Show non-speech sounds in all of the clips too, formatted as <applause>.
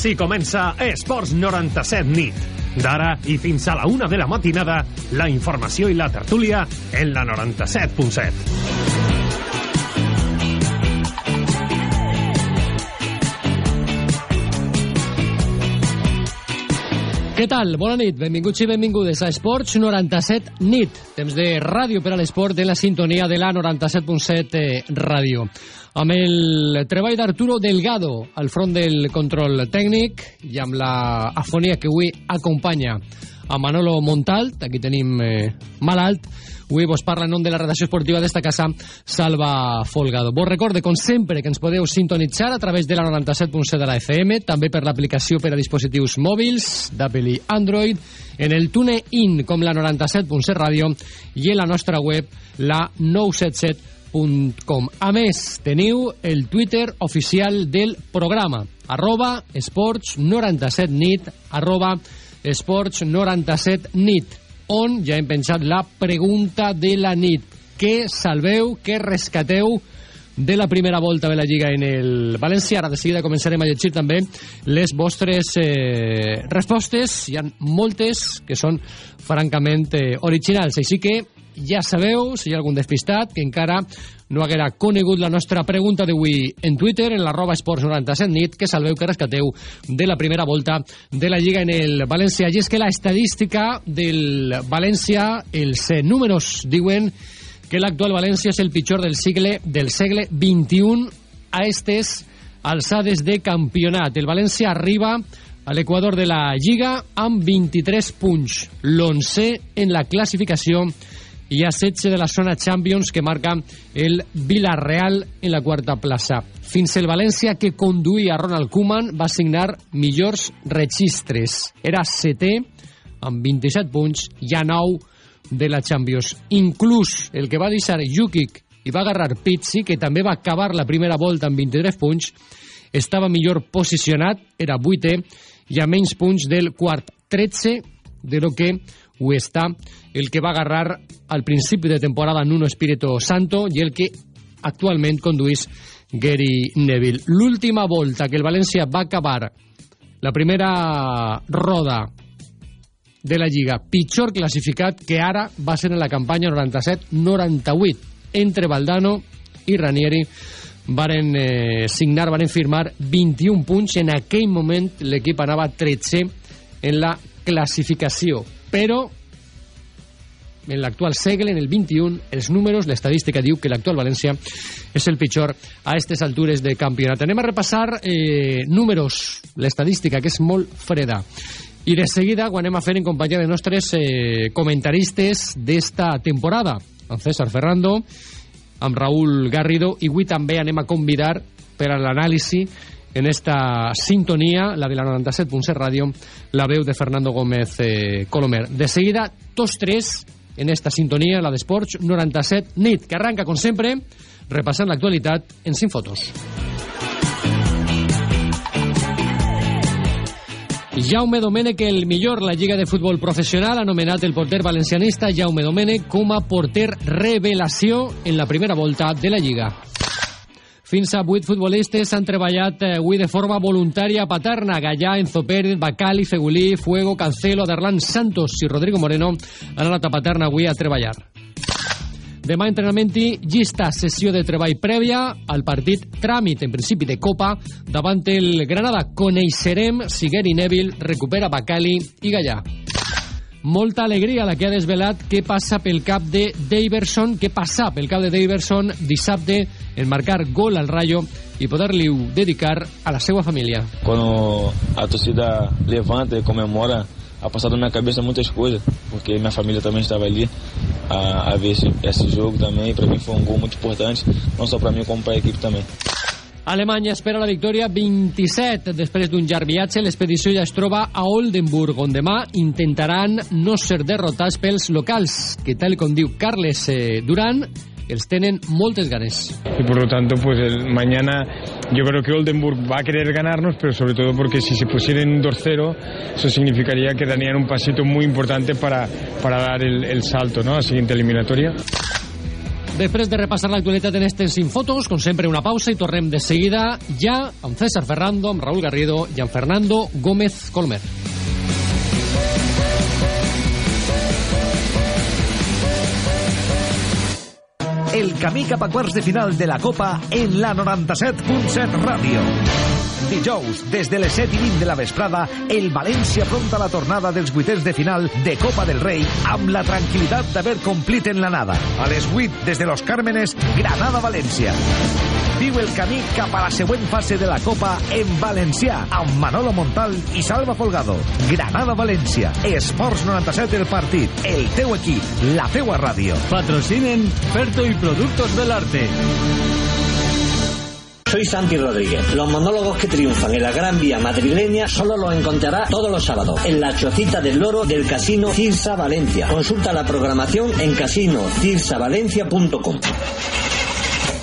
Així comença Esports 97 nit. D'ara i fins a la una de la matinada, la informació i la tertúlia en la 97.7. Què tal? Bona nit, benvinguts i benvingudes a Esports 97 nit. Temps de ràdio per a l'esport en la sintonia de la 97.7 eh, ràdio. Amb el treball d'Arturo Delgado al front del control tècnic i amb la afonia que avui acompanya a Manolo Montalt, aquí tenim eh, malalt, Avui vos parla en nom de la redacció esportiva d'esta casa, Salva Folgado. Vos recorde, com sempre, que ens podeu sintonitzar a través de la 97.7 de la FM, també per l'aplicació per a dispositius mòbils d'Apple i Android, en el TuneIn com la 97.7 Ràdio i en la nostra web, la 977.com. A més, teniu el Twitter oficial del programa, arroba esports97nit, arroba esports97nit on ja hem pensat la pregunta de la nit. Què salveu, què rescateu de la primera volta de la Lliga en el València. Ara de seguida començarem a llegir també les vostres eh, respostes. Hi ha moltes que són francament eh, originals. Així que ja sabeu, si hi ha algun despistat, que encara no haguera conegut la nostra pregunta d'avui en Twitter, en l'arroba esports 97 nit, que salveu que rescateu de la primera volta de la Lliga en el València. I és que la estadística del València, els números diuen que l'actual València és el pitjor del segle, del segle XXI a estes alçades de campionat. El València arriba a l'equador de la Lliga amb 23 punts, l'11 en la classificació i a 16 de la zona Champions que marca el Villarreal en la quarta plaça. Fins el València que conduïa Ronald Koeman va signar millors registres. Era setè amb 27 punts i a 9 de la Champions. Inclús el que va deixar Jukic i va agarrar Pizzi, que també va acabar la primera volta amb 23 punts, estava millor posicionat, era vuitè, i a menys punts del quart 13 de lo que ho està el que va agarrar al principi de temporada Nuno Espíritu Santo i el que actualment conduís Gary Neville. L'última volta que el València va acabar la primera roda de la Lliga pitjor classificat que ara va ser en la campanya 97-98 entre Valdano i Ranieri varen eh, signar, varen firmar 21 punts en aquell moment l'equip anava 13 en la classificació però en l'actual segle, en el 21, els números, l'estadística diu que l'actual València és el pitjor a aquestes altures de campionat. Anem a repassar eh, números, l'estadística, que és molt freda. I de seguida ho anem a fer en companyia de nostres eh, comentaristes d'esta temporada, amb César Ferrando, amb Raúl Garrido, i avui també anem a convidar per a l'anàlisi en esta sintonia, la de la 97.7 Ràdio, la veu de Fernando Gómez eh, Colomer. De seguida, tots tres en esta sintonia, la d'Esports 97 nit, que arranca, com sempre, repassant l'actualitat en 5 fotos. Jaume Domènech, el millor la Lliga de Futbol Professional, ha nomenat el porter valencianista Jaume Domènech com a porter revelació en la primera volta de la Lliga. Fins a vuit futbolistes han treballat eh, avui de forma voluntària a Paterna. Gallà, Enzo Pérez, Bacali, Fegulí, Fuego, Cancelo, Aderlan Santos i Rodrigo Moreno han anat a Paterna avui a treballar. Demà entrenament i llista sessió de treball prèvia al partit tràmit, en principi de Copa, davant el Granada. Coneixerem si Gary Neville recupera Bacali i Gallà molta alegria la que ha desvelat què passa pel cap de Daverson, què passa pel cap de Daverson dissabte en marcar gol al Rayo y poder-li dedicar a la seva família. Quando a torcida levanta e comemora, ha passado na minha cabeça muitas coisas, porque minha família também estava ali a, a ver esse, esse jogo também, para mim foi um gol muito importante, não só para mim como para a equipe também. Alemanya espera la victòria 27 després d'un llarg viatge. L'expedició ja es troba a Oldenburg, on demà intentaran no ser derrotats pels locals, que tal com diu Carles eh, Duran, els tenen moltes ganes. Y por lo tanto, pues el, mañana yo creo que Oldenburg va a querer ganarnos, pero sobre todo porque si se pusieran 2-0, eso significaría que darían un pasito muy importante para, para dar el, el salto ¿no? a la siguiente eliminatoria. Després de repassar l'actualitat en estes sin fotos, com sempre una pausa i tornem de seguida ja amb César Ferrando, amb Raúl Garrido i amb Fernando Gómez Colmer. Camí cap a quarts de final de la Copa en la 97.7 Ràdio. Dijous, des de les 7 i 20 de la vesprada, el València afronta la tornada dels vuitens de final de Copa del Rei amb la tranquil·litat d'haver complit en l'anada. A les 8, des de Los Cármenes, Granada-València. Viu el camí cap a la següent fase de la Copa en valencià amb Manolo Montal i Salva Folgado. Granada-València. Esports 97 el partit. El teu equip. La teua ràdio. Patrocinen Ferto y Productos del Arte. Soy Santi Rodríguez. Los monólogos que triunfan en la Gran Vía madrileña solo los encontrará todos los sábados en la Chocita del Loro del Casino Cirsa Valencia. Consulta la programación en casinocirsavalencia.com.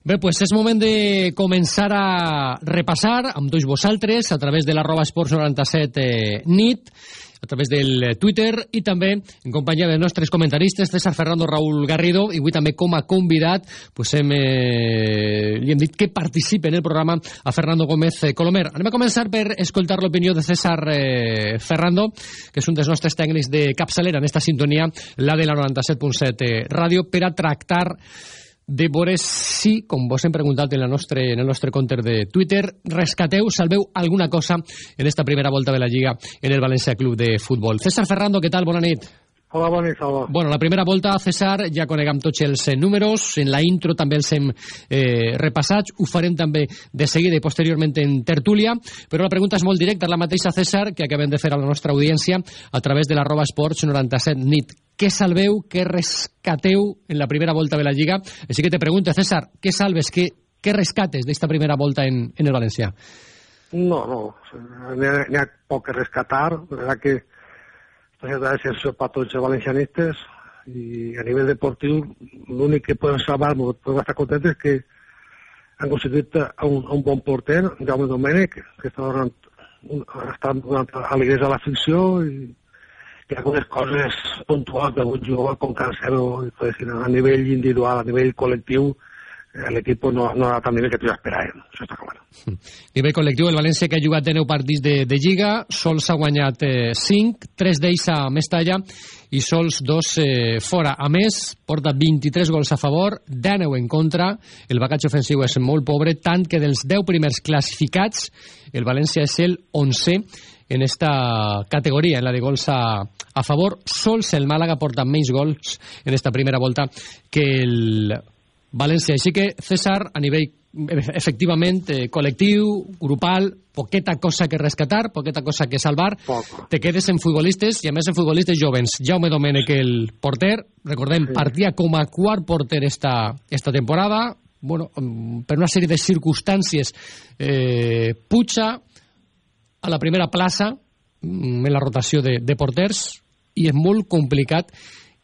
Bé, pues és moment de començar a repassar amb tots vosaltres a través de l'arroba esports 97 eh, nit, a través del Twitter i també en companyia de nostres comentaristes César Fernando Raúl Garrido i avui també com a convidat pues hem, eh, li hem dit que participe en el programa a Fernando Gómez eh, Colomer. Anem a començar per escoltar l'opinió de César eh, Ferrando, que és un dels nostres tècnics de capçalera en esta sintonia, la de la 97.7 eh, ràdio, per a tractar de veure si, com vos hem preguntat en, la nostre, en el nostre compte de Twitter, rescateu, salveu alguna cosa en esta primera volta de la Lliga en el València Club de Futbol. César Ferrando, què tal? Bona nit. Hola, bona nit, Salva. Bueno, la primera volta, César, ja coneguem tots els eh, números, en la intro també els hem eh, repassats, ho farem també de seguida i posteriorment en tertúlia, però la pregunta és molt directa, la mateixa, César, que acabem de fer a la nostra audiència a través de l'arroba esports 97 nit. Què salveu, què rescateu en la primera volta de la Lliga? Així que te pregunto, César, què salves, què, què rescates d'esta primera volta en, en el València? No, no, n'hi ha, ha poc que rescatar, la verdad que esta ciudad es eso para todos los valencianistas y a nivel deportivo l'únic que podem salvar, podem estar contents és que han aconseguit un, un bon porter, Jaume Domènech, que està donant, està donant alegries a l'afició i que algunes coses puntuals d'algun jugador com Cancelo a nivell individual, a nivell col·lectiu, l'equip no, no ha tan nivell que tu esperàvem, això està clar. Nivell <laughs> col·lectiu, el València que ha jugat de 9 partits de, de Lliga, sols ha guanyat eh, 5, 3 d'ells a Mestalla i sols 2 eh, fora. A més, porta 23 gols a favor, 19 en contra, el bagatge ofensiu és molt pobre, tant que dels 10 primers classificats, el València és el 11 en esta categoria, en la de gols a, a favor. Sols el Màlaga porta menys gols en esta primera volta que el València. Així que, César, a nivell efectivament eh, col·lectiu, grupal, poqueta cosa que rescatar, poqueta cosa que salvar. Poc. Te quedes en futbolistes, i a més en futbolistes jovens. Jaume Domènech, el porter, recordem, sí. partia com a quart porter esta, esta temporada, bueno, per una sèrie de circumstàncies, eh, puja a la primera plaça en la rotació de, de porters i és molt complicat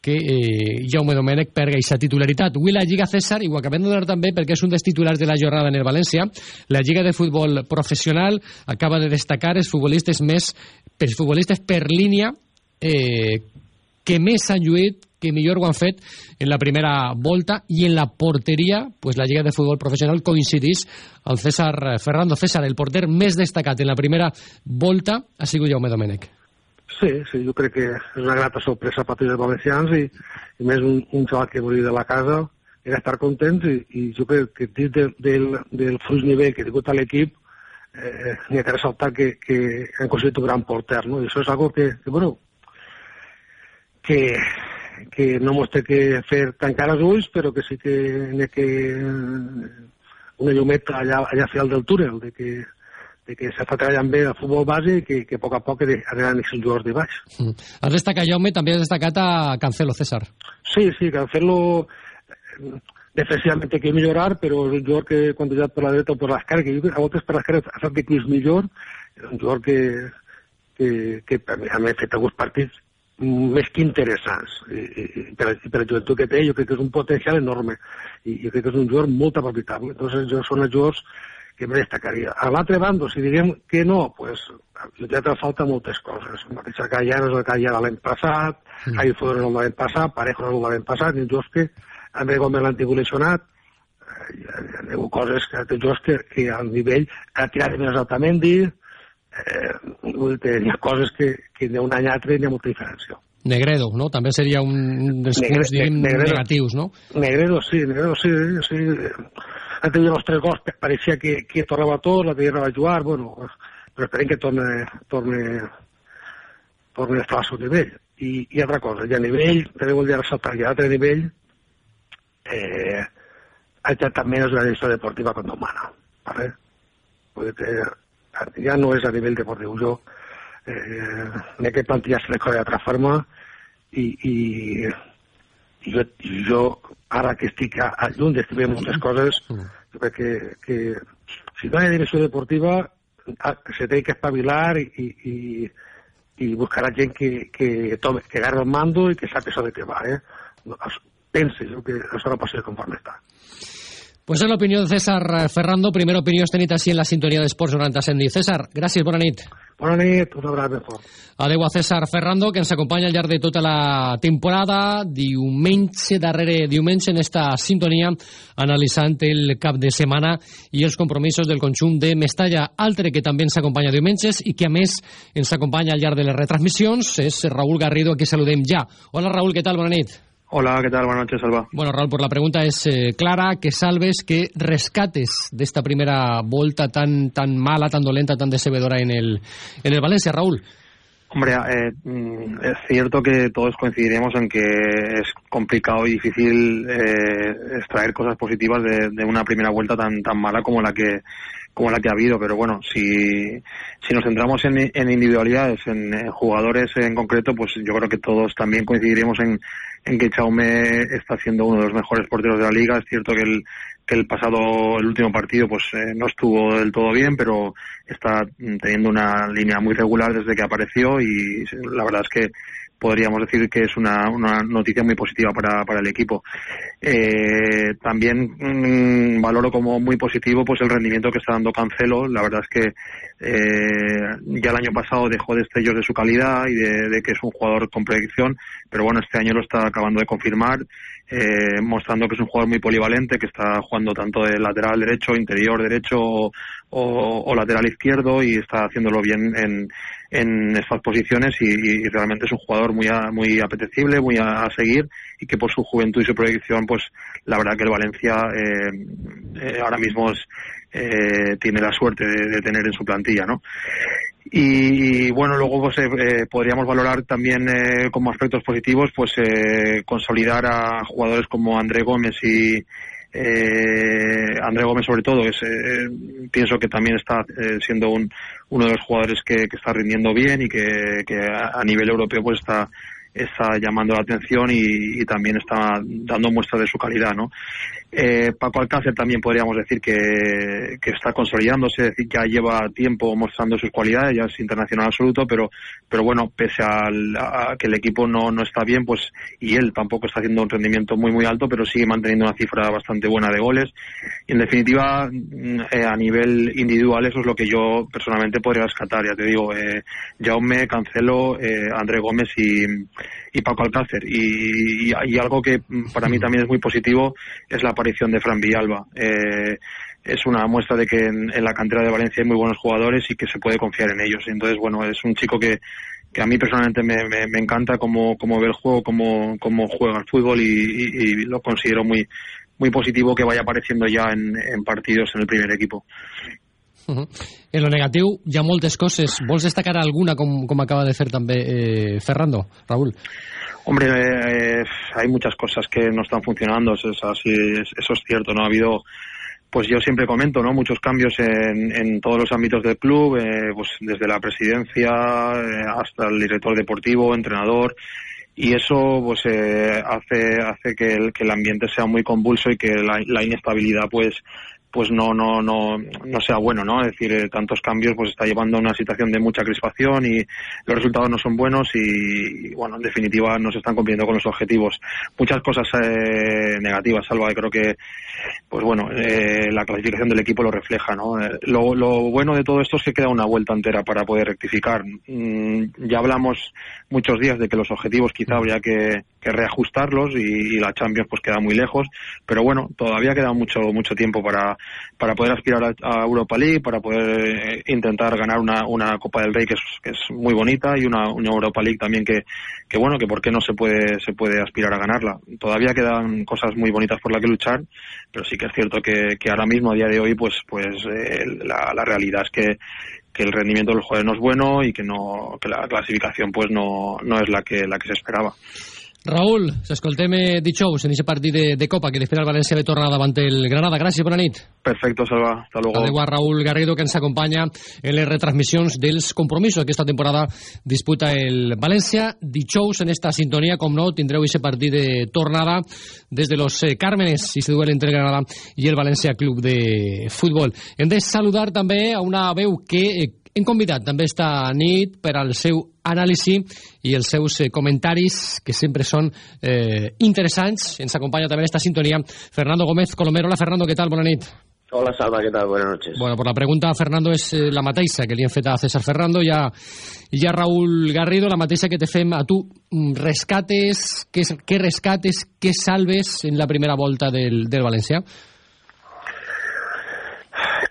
que eh, Jaume Domènech perga aquesta titularitat. Avui la Lliga César, i ho acabem de donar també perquè és un dels titulars de la jornada en el València, la Lliga de Futbol Professional acaba de destacar els futbolistes més, els futbolistes per línia eh, que més han lluït, que millor ho han fet en la primera volta i en la porteria, pues la Lliga de Futbol Professional coincidís el César Ferrando César, el porter més destacat en la primera volta ha sigut Jaume Domènech. Sí, sí, jo crec que és una grata sorpresa per tots els valencians i, i més un, un xaval que volia de la casa era estar contents i, i jo crec que dins del, del, del flux nivell que ha tingut l'equip eh, n'hi ha que ressaltar que, que han aconseguit un gran porter, no? I això és algo que, que bueno, que, que no mos té que fer tancar els ulls, però que sí que n'hi ha que una llumeta allà, allà a final del túnel, de que de que s'està treballant bé el futbol base i que, que a poc a poc aniran els jugadors de baix. Mm. Has destacat, Jaume, també has destacat a Cancelo, César. Sí, sí, Cancelo... defensivament que millorar, però és un jugador que quan ha per la dreta o per l'esquerra, que a voltes per l'esquerra ha estat inclús millor, és un jugador que, que, que a mi ha fet alguns partits més que interessants i, i, per, i per la joventut que té jo crec que és un potencial enorme i jo crec que és un jugador molt aprofitable entonces jo són els jugadors que me destacaria a l'altre bando, si diguem que no pues ja te falta moltes coses mateix Callano és el Callano l'any passat mm. Javi Fodor l'any passat Parejo l'any passat i jugadors que André Gómez l'han lesionat eh, hi ha, hi ha coses que té jugadors que, que al nivell ha tirat més altament dir eh, hi ha coses que, que d'un any a altre hi ha molta diferència. Negredo, no? També seria un dels Negre, punts, diguem, Negredo, negatius, no? Negredo, sí, Negredo, sí, sí. Ha tingut els tres gols, pareixia que, que tornava tot, la tenia a jugar, bueno, però esperem que torne, torne, torne a estar al seu nivell. Cosa, i a nivell, també voldria ressaltar que a altre nivell, eh, també és una direcció deportiva quan demana, ¿vale? Que ja no és a nivell deportiu. Jo eh, en aquest plantilla se les coses d'altra forma i, i jo, jo ara que estic a, a lluny d'estimar moltes coses que, que si no hi ha direcció deportiva se té que espavilar i, i, i, buscarà gent que, que, tome, que agarra el mando i que sap això de què va eh? pense jo que això no ser conforme està Pues es l'opinió de César Ferrando. Primera opinió este nit així en la sintonia d'Esports 97. César, gràcies, bona nit. Bona nit, una abraçada fort. Adeu a César Ferrando, que ens acompanya al llarg de tota la temporada, diumenge darrere diumenge en esta sintonia, analitzant el cap de setmana i els compromisos del conjunt de Mestalla. Altre que també ens acompanya diumenges i que a més ens acompanya al llarg de les retransmissions és Raúl Garrido, a qui saludem ja. Hola Raúl, què tal? Bona nit. Hola, ¿qué tal? Buenas noches, Salva. Bueno, Raúl, pues la pregunta es eh, clara, que salves, que rescates de esta primera vuelta tan tan mala, tan dolenta, tan desebedora en el, en el Valencia, Raúl. Hombre, eh, mm, es cierto que todos coincidiremos en que es complicado y difícil eh, extraer cosas positivas de, de, una primera vuelta tan tan mala como la que como la que ha habido, pero bueno, si, si nos centramos en, en individualidades, en, jugadores en concreto, pues yo creo que todos también coincidiremos en, en que Chaume está siendo uno de los mejores porteros de la liga. Es cierto que el, que el pasado, el último partido, pues eh, no estuvo del todo bien, pero está teniendo una línea muy regular desde que apareció y la verdad es que podríamos decir que es una, una noticia muy positiva para, para el equipo. Eh, también mmm, valoro como muy positivo pues el rendimiento que está dando Cancelo. La verdad es que eh, ya el año pasado dejó destellos de su calidad y de, que es un jugador con predicción, pero bueno, este año lo está acabando de confirmar, eh, mostrando que es un jugador muy polivalente, que está jugando tanto de lateral derecho, interior derecho o lateral izquierdo y está haciéndolo bien en, en estas posiciones y, y, realmente es un jugador muy a, muy apetecible, muy a, seguir y que por su juventud y su proyección, pues la verdad que el Valencia eh, eh, ahora mismo es, eh, tiene la suerte de, tener en su plantilla, ¿no? Y, y bueno, luego pues, eh, podríamos valorar también como aspectos positivos, pues consolidar a jugadores como André Gómez y, eh, André Gómez sobre todo es, eh, pienso que también está eh, siendo un, uno de los jugadores que, está rindiendo bien y que, a, nivel europeo pues está está llamando la atención y, también está dando muestra de su calidad, ¿no? Eh, Paco Alcácer también podríamos decir que, que, está consolidándose, es decir, ya lleva tiempo mostrando sus cualidades, ya es internacional absoluto, pero, pero bueno, pese al, a que el equipo no, no está bien, pues, y él tampoco está haciendo un rendimiento muy, muy alto, pero sigue manteniendo una cifra bastante buena de goles. Y en definitiva, eh, a nivel individual, eso es lo que yo personalmente podría rescatar, ya te digo, eh, Jaume, Cancelo, eh, André Gómez y, y Paco Alcácer. Y, y, y, algo que para mí <laughs> también es muy positivo es la aparición de Fran Villalba. Eh, es una muestra de que en, en, la cantera de Valencia hay muy buenos jugadores y que se puede confiar en ellos. Entonces, bueno, es un chico que, que a mí personalmente me, me, me encanta cómo, cómo, ve el juego, cómo, cómo juega el fútbol y, y, y, lo considero muy, muy positivo que vaya apareciendo ya en, en partidos en el primer equipo. Uh -huh. En lo negatiu hi ha moltes coses. Vols destacar alguna com, com acaba de fer també eh, Ferrando, Raúl? Hombre, eh, hay muchas cosas que no están funcionando, eso es cierto, ¿no? Ha habido, pues yo siempre comento, ¿no? Muchos cambios en, en todos los ámbitos del club, eh, pues desde la presidencia eh, hasta el director deportivo, entrenador, y eso pues eh, hace hace que el, que el ambiente sea muy convulso y que la, la inestabilidad pues pues no no no no sea bueno no es decir eh, tantos cambios pues está llevando a una situación de mucha crispación y los resultados no son buenos y, y, bueno en definitiva no se están cumpliendo con los objetivos. Muchas cosas eh, negativas salva creo que pues bueno eh, la clasificación del equipo lo refleja no eh, lo, lo, bueno de todo esto es que queda una vuelta entera para poder rectificar. Mm, ya hablamos muchos días de que los objetivos quizá habría que, que reajustarlos y, y, la Champions pues queda muy lejos pero bueno todavía queda mucho mucho tiempo para para poder aspirar a, Europa League, para poder eh, intentar ganar una, una Copa del Rey que es, muy bonita y una, una, Europa League también que, que bueno, que por qué no se puede, se puede aspirar a ganarla. Todavía quedan cosas muy bonitas por las que luchar, pero sí que es cierto que, que ahora mismo, a día de hoy, pues, pues eh, la, la realidad es que, que el rendimiento de los no es bueno y que no que la clasificación pues no, no es la que la que se esperaba. Raúl, s'escoltem eh, dijous en aquest partit de, de Copa que l'espera el València de tornar davant el Granada. Gràcies, bona nit. Perfecto, Salva. Hasta luego. Adeu a Raúl Garrido, que ens acompanya en les retransmissions dels compromisos. Aquesta temporada disputa el València. Dijous, en esta sintonia, com no, tindreu aquest partit de tornada des de los eh, Cármenes, i se duel entre el Granada i el València Club de Futbol. Hem de saludar també a una veu que hem convidat també esta nit per al seu anàlisi i els seus eh, comentaris, que sempre són eh, interessants. Ens acompanya també en esta sintonia Fernando Gómez Colomero. Hola, Fernando, què tal? Bona nit. Hola, Salva, ¿qué tal? Buenas noches. Bueno, por la pregunta, Fernando, és eh, la mateixa que li hem fet a César Ferrando i a, i a Raúl Garrido, la mateixa que te fem a tu. Rescates, què, què rescates, què salves en la primera volta del, del València?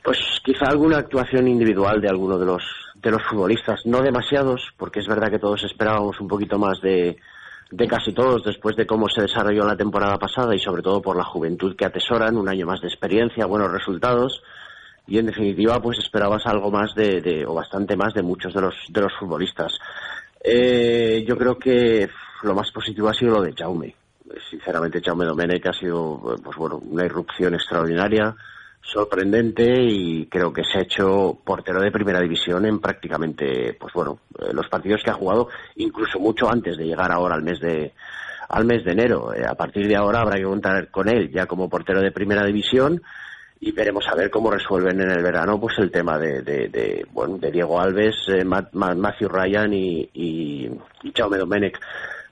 Pues quizá alguna actuación individual de alguno de los de los futbolistas, no demasiados, porque es verdad que todos esperábamos un poquito más de, de casi todos después de cómo se desarrolló la temporada pasada y sobre todo por la juventud que atesoran, un año más de experiencia, buenos resultados y en definitiva pues esperabas algo más de, de o bastante más de muchos de los de los futbolistas. Eh, yo creo que lo más positivo ha sido lo de Jaume. Sinceramente Jaume Domenech ha sido pues bueno una irrupción extraordinaria sorprendente y creo que se ha hecho portero de primera división en prácticamente, pues bueno, eh, los partidos que ha jugado, incluso mucho antes de llegar ahora al mes de al mes de enero. Eh, a partir de ahora habrá que contar con él ya como portero de primera división y veremos a ver cómo resuelven en el verano pues el tema de, de, bueno de Diego Alves, eh, Matthew Ryan y, y, y Domenech.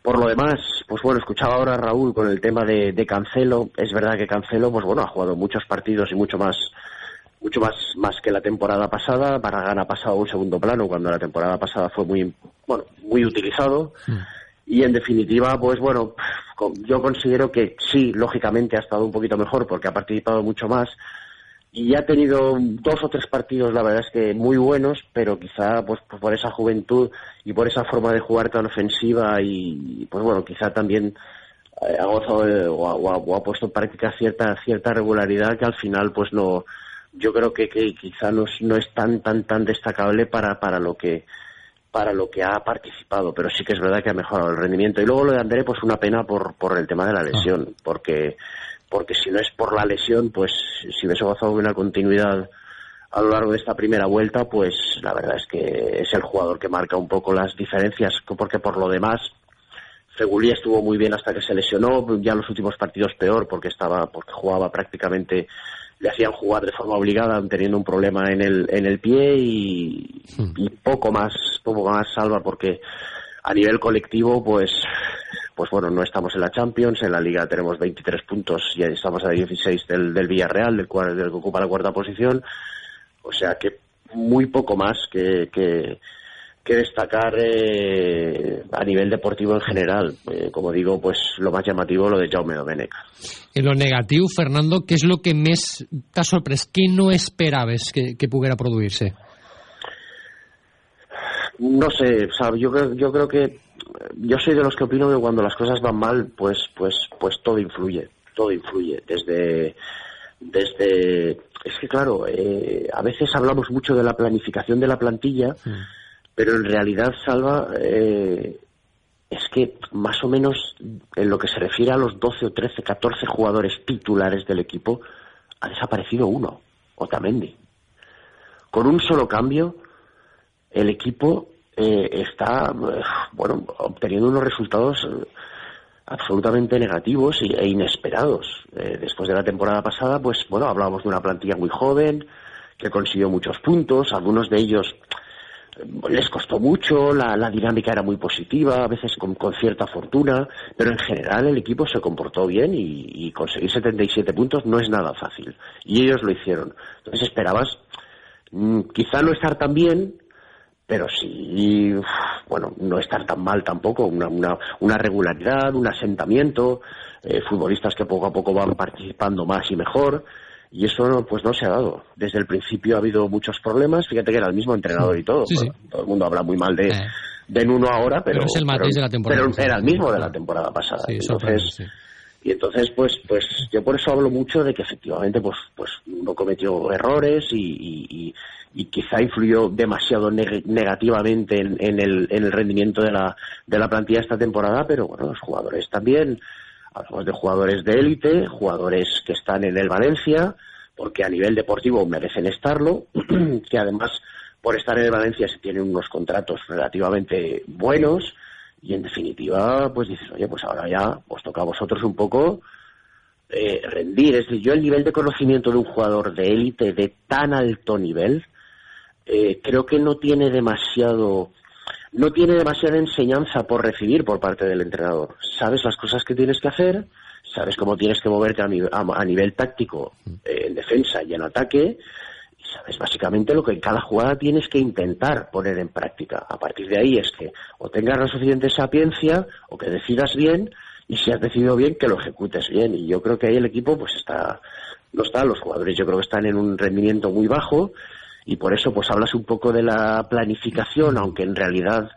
Por lo demás, pues bueno, escuchaba ahora a Raúl con el tema de, de, Cancelo. Es verdad que Cancelo, pues bueno, ha jugado muchos partidos y mucho más, mucho más, más que la temporada pasada. Barragán ha pasado a un segundo plano cuando la temporada pasada fue muy, bueno, muy utilizado. Sí. Y en definitiva, pues bueno, yo considero que sí, lógicamente ha estado un poquito mejor porque ha participado mucho más y ha tenido dos o tres partidos, la verdad es que muy buenos, pero quizá pues, por esa juventud y por esa forma de jugar tan ofensiva y pues bueno, quizá también eh, ha gozado de, o, ha, o, ha, puesto en práctica cierta cierta regularidad que al final pues no yo creo que, que quizá no es, no es tan tan tan destacable para para lo que para lo que ha participado, pero sí que es verdad que ha mejorado el rendimiento. Y luego lo de André, pues una pena por, por el tema de la lesión, porque porque si no es por la lesión, pues si hubiese gozado de una continuidad a lo largo de esta primera vuelta, pues la verdad es que es el jugador que marca un poco las diferencias, porque por lo demás, Fegulí estuvo muy bien hasta que se lesionó, ya los últimos partidos peor, porque estaba, porque jugaba prácticamente, le hacían jugar de forma obligada, teniendo un problema en el, en el pie y, y poco más, poco más salva, porque a nivel colectivo, pues pues bueno, no estamos en la Champions, en la Liga tenemos 23 puntos y estamos a 16 del, del Villarreal, del, cual, del que ocupa la cuarta posición, o sea que muy poco más que, que, que destacar eh, a nivel deportivo en general. Eh, como digo, pues lo más llamativo lo de Jaume Domenech. En lo negativo, Fernando, ¿qué es lo que més t'ha sorprès? Què no esperaves que, que pudiera produirse? No sé, o yo, creo, yo creo que yo soy de los que opino que cuando las cosas van mal, pues, pues, pues todo influye, todo influye. Desde, desde, es que claro, eh, a veces hablamos mucho de la planificación de la plantilla, sí. pero en realidad, Salva, eh, es que más o menos en lo que se refiere a los 12 o 13, 14 jugadores titulares del equipo, ha desaparecido uno, Otamendi. Con un solo cambio, el equipo eh, está, eh, bueno, obteniendo unos resultados eh, absolutamente negativos e inesperados. Eh, después de la temporada pasada, pues bueno, hablábamos de una plantilla muy joven, que consiguió muchos puntos, algunos de ellos les costó mucho, la, dinámica era muy positiva, a veces con, cierta fortuna, pero en general el equipo se comportó bien y, y, conseguir 77 puntos no es nada fácil. Y ellos lo hicieron. Entonces esperabas mmm, quizá no estar tan bien, pero sí, bueno, no estar tan mal tampoco, una, una, una regularidad, un asentamiento, eh, futbolistas que poco a poco van participando más y mejor, y eso pues no se ha dado. Desde el principio ha habido muchos problemas, fíjate que era el mismo entrenador y todo, sí, sí. todo el mundo habla muy mal de, eh. de Nuno ahora, pero, pero es el pero, de la temporada pero era el mismo de la temporada pasada. Sí, Entonces, y entonces pues pues yo por eso hablo mucho de que efectivamente pues pues no cometió errores y, y, quizá influyó demasiado neg negativamente en, en, el, en, el, rendimiento de la, de la plantilla esta temporada, pero bueno, los jugadores también, hablamos de jugadores de élite, jugadores que están en el Valencia, porque a nivel deportivo merecen estarlo, <clears throat> que además por estar en el Valencia se tienen unos contratos relativamente buenos, y en definitiva, pues dices, oye, pues ahora ya os toca a vosotros un poco eh, rendir. Es decir, yo el nivel de conocimiento de un jugador de élite de tan alto nivel, eh, creo que no tiene demasiado no tiene demasiada enseñanza por recibir por parte del entrenador. Sabes las cosas que tienes que hacer, sabes cómo tienes que moverte a, nivel, a, a nivel táctico eh, en defensa y en ataque, sabes básicamente lo que en cada jugada tienes que intentar poner en práctica. A partir de ahí es que o tengas la suficiente sapiencia o que decidas bien y si has decidido bien que lo ejecutes bien. Y yo creo que ahí el equipo pues está, no está, los jugadores yo creo que están en un rendimiento muy bajo y por eso pues hablas un poco de la planificación, aunque en realidad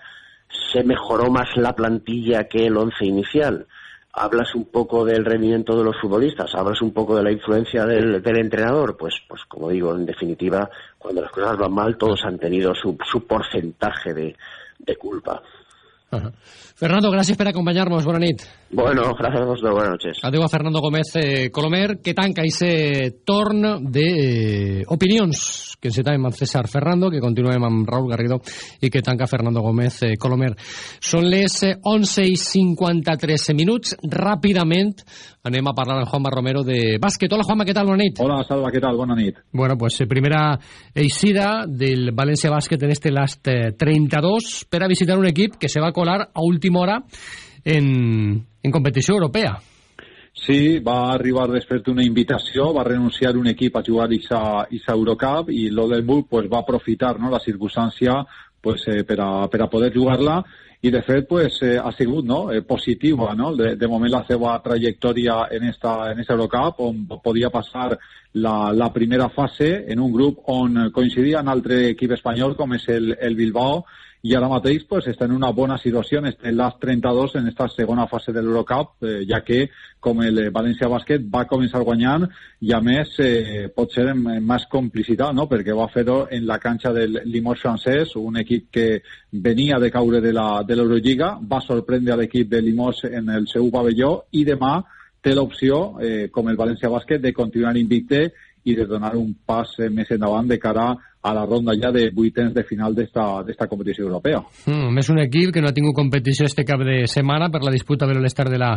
se mejoró más la plantilla que el once inicial. Hablas un poco del rendimiento de los futbolistas, hablas un poco de la influencia del, entrenador, pues, pues como digo, en definitiva, cuando las cosas van mal, todos han tenido su, su porcentaje de, de culpa. Ajá. Fernando, gràcies per acompanyar-nos. Bona nit. Bueno, gràcies a vosotros. Buenas noches. Adeu a Fernando Gómez eh, Colomer, que tanca ese torn de eh, opinions que encetàvem amb César Ferrando, que continuem amb Raúl Garrido i que tanca Fernando Gómez eh, Colomer. Són les 11 i 53 minuts. Ràpidament anem a parlar amb Juanma Romero de bàsquet. Hola, Juanma, què tal? Bona nit. Hola, Salva, què tal? Bona nit. Bueno, pues eh, primera eixida del València Bàsquet en este last eh, 32 per a visitar un equip que se va colar a última hora en, en competició europea. Sí, va arribar després d'una invitació, va renunciar un equip a jugar a Eurocup i l'Oldenburg pues, va aprofitar no, la circumstància pues, eh, per, a, per a poder jugar-la i de fet pues, eh, ha sigut no, eh, positiva no? de, de moment la seva trajectòria en esta, en esta Eurocup on podia passar la, la primera fase en un grup on coincidia un altre equip espanyol com és el, el Bilbao i ara mateix pues, està en una bona situació en les 32 en esta segona fase de l'Eurocup, eh, ja que com el València Bàsquet va començar guanyant i a més eh, pot ser amb més complicitat, no? perquè va fer-ho en la canxa del Limoges francès, un equip que venia de caure de l'Eurolliga, va sorprendre l'equip de Limoges en el seu pavelló i demà té l'opció, eh, com el València Bàsquet, de continuar invicte i de donar un pas més endavant de cara a la ronda ja de vuitens de final d'esta competició europea. Mm, més un equip que no ha tingut competició este cap de setmana per la disputa per l'estar de la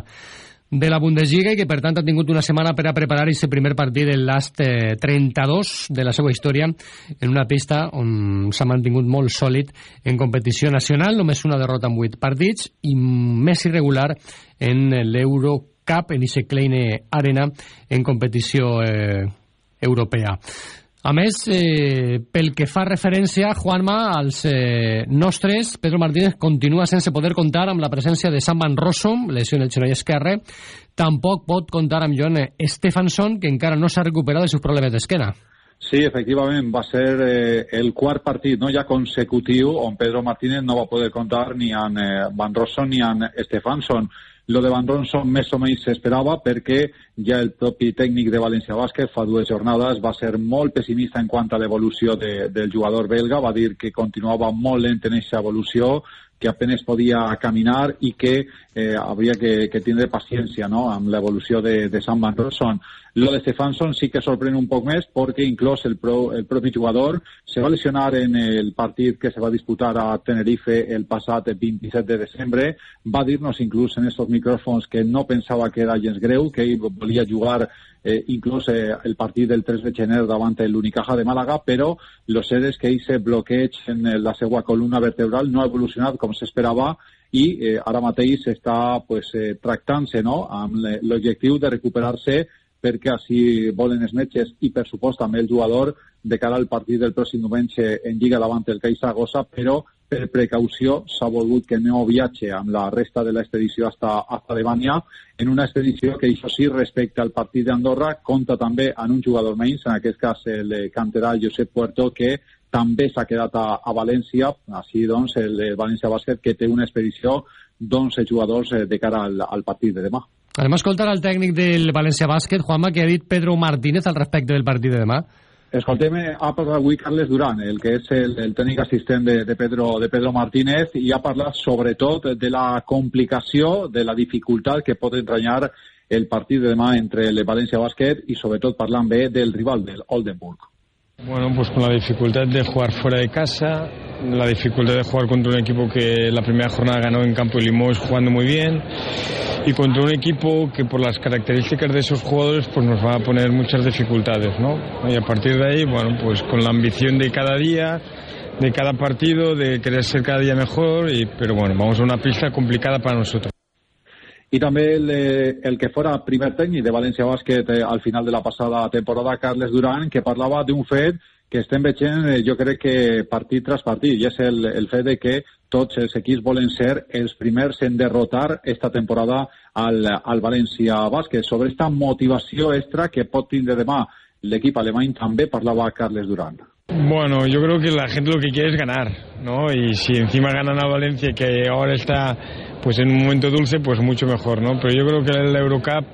de la Bundesliga i que per tant ha tingut una setmana per a preparar aquest primer partit del last eh, 32 de la seva història en una pista on s'ha mantingut molt sòlid en competició nacional, només una derrota en 8 partits i més irregular en l'Eurocup, en aquest Kleine Arena en competició eh, europea. A més, eh, pel que fa referència, Juanma, als eh, nostres, Pedro Martínez continua sense poder comptar amb la presència de Sam Van Rossum, lesió en el genoll esquerre. Tampoc pot comptar amb John Stefansson, que encara no s'ha recuperat dels seus problemes d'esquena. Sí, efectivament, va ser eh, el quart partit no, ja consecutiu on Pedro Martínez no va poder comptar ni amb eh, Van Rossum ni amb Stefansson. Lo de Van Ronson més o menys s'esperava perquè ja el propi tècnic de València Bàsquet fa dues jornades va ser molt pessimista en quant a l'evolució de, del jugador belga, va dir que continuava molt lent en aquesta evolució, que apenas podia caminar i que eh, hauria que, que tindre paciència no? amb l'evolució de, de Sam Van Rosson. Lo de Stefansson sí que sorprèn un poc més perquè inclús el, pro, el propi jugador se va lesionar en el partit que se va disputar a Tenerife el passat 27 de desembre. Va dir-nos inclús en estos micròfons que no pensava que era gens greu, que ell volia jugar eh, inclús eh, el partit del 3 de gener davant l'Unicaja de Màlaga, però lo cert és que aquest bloqueig en la seva columna vertebral no ha evolucionat com s'esperava i eh, ara mateix està pues, eh, tractant-se no? amb l'objectiu de recuperar-se perquè així volen els metges i, per supost, també el jugador de cara al partit del pròxim diumenge en Lliga davant el CAI Saragossa, però per precaució s'ha volgut que no viatge amb la resta de l'expedició hasta, hasta Alemanya en una expedició que, això sí, respecte al partit d'Andorra, compta també en un jugador menys, en aquest cas el canterà Josep Puerto, que també s'ha quedat a, a València, així doncs el, el València Bàsquet, que té una expedició d'11 jugadors eh, de cara al, al partit de demà. Anem a escoltar el tècnic del València Bàsquet, Juanma, que ha dit Pedro Martínez al respecte del partit de demà. Escoltem, ha parlat avui Carles Duran, el que és el, el tècnic assistent de, de, Pedro, de Pedro Martínez, i ha parlat sobretot de la complicació, de la dificultat que pot entranyar el partit de demà entre el València Bàsquet i sobretot parlant bé del rival, del Oldenburg. Bueno, pues con la dificultad de jugar fuera de casa, la dificultad de jugar contra un equipo que la primera jornada ganó en Campo de Limos jugando muy bien y contra un equipo que por las características de esos jugadores pues nos va a poner muchas dificultades, ¿no? Y a partir de ahí, bueno, pues con la ambición de cada día, de cada partido, de querer ser cada día mejor, y, pero bueno, vamos a una pista complicada para nosotros. I també el, el que fora primer tècnic de València Bàsquet eh, al final de la passada temporada, Carles Duran, que parlava d'un fet que estem veient, eh, jo crec que partit tras partit, i és el, el fet de que tots els equips volen ser els primers en derrotar esta temporada al, al València Bàsquet. Sobre esta motivació extra que pot tindre demà l'equip alemany també parlava Carles Duran. Bueno, yo creo que la gente lo que quiere es ganar, ¿no? Y si encima ganan a Valencia, que ahora está pues en un momento dulce, pues mucho mejor, ¿no? Pero yo creo que la Eurocup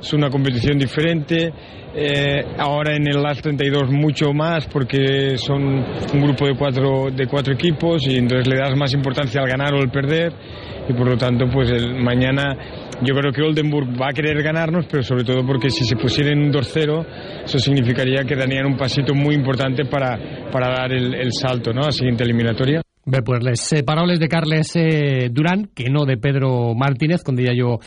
es una competición diferente, eh, ahora en el Last 32 mucho más porque son un grupo de cuatro, de cuatro equipos y entonces le das más importancia al ganar o al perder y por lo tanto pues el, mañana yo creo que Oldenburg va a querer ganarnos pero sobre todo porque si se pusieran un 2-0 eso significaría que darían un pasito muy importante para, para dar el, el salto ¿no? a la siguiente eliminatoria. Bé, pues les eh, paraules de Carles eh, que no de Pedro Martínez, com deia jo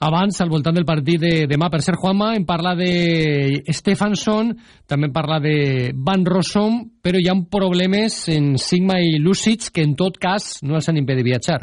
abans, al voltant del partit de demà. Per ser Juanma, en parla de Stefansson, també en parla de Van Rossum, però hi ha problemes en Sigma i Lucic que en tot cas no els han impedit viatjar.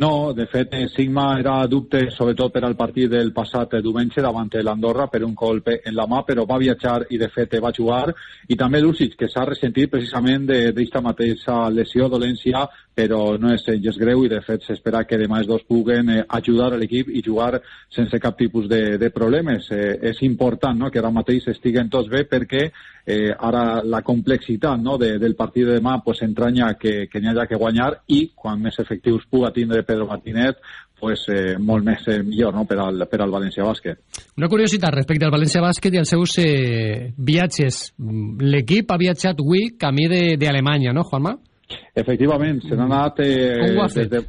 No, de fet, eh, Sigma era dubte sobretot per al partit del passat diumenge davant l'Andorra per un colpe en la mà, però va viatjar i de fet va jugar. I també Lucic, que s'ha ressentit precisament d'aquesta mateixa lesió, dolència, però no és gens greu i de fet s'espera que demà els dos puguen eh, ajudar l'equip i jugar sense cap tipus de, de problemes. Eh, és important no?, que ara mateix estiguen tots bé perquè eh, ara la complexitat no, de, del partit de demà pues, entranya que, que n'hi hagi que guanyar i quan més efectius puga tindre Pedro Martínez pues, eh, molt més eh, millor no? per, al, per al València Bàsquet. Una curiositat respecte al València Bàsquet i als seus eh, viatges. L'equip ha viatjat avui camí d'Alemanya, no, Juanma? Efectivament, se n'ha anat... Eh, des de,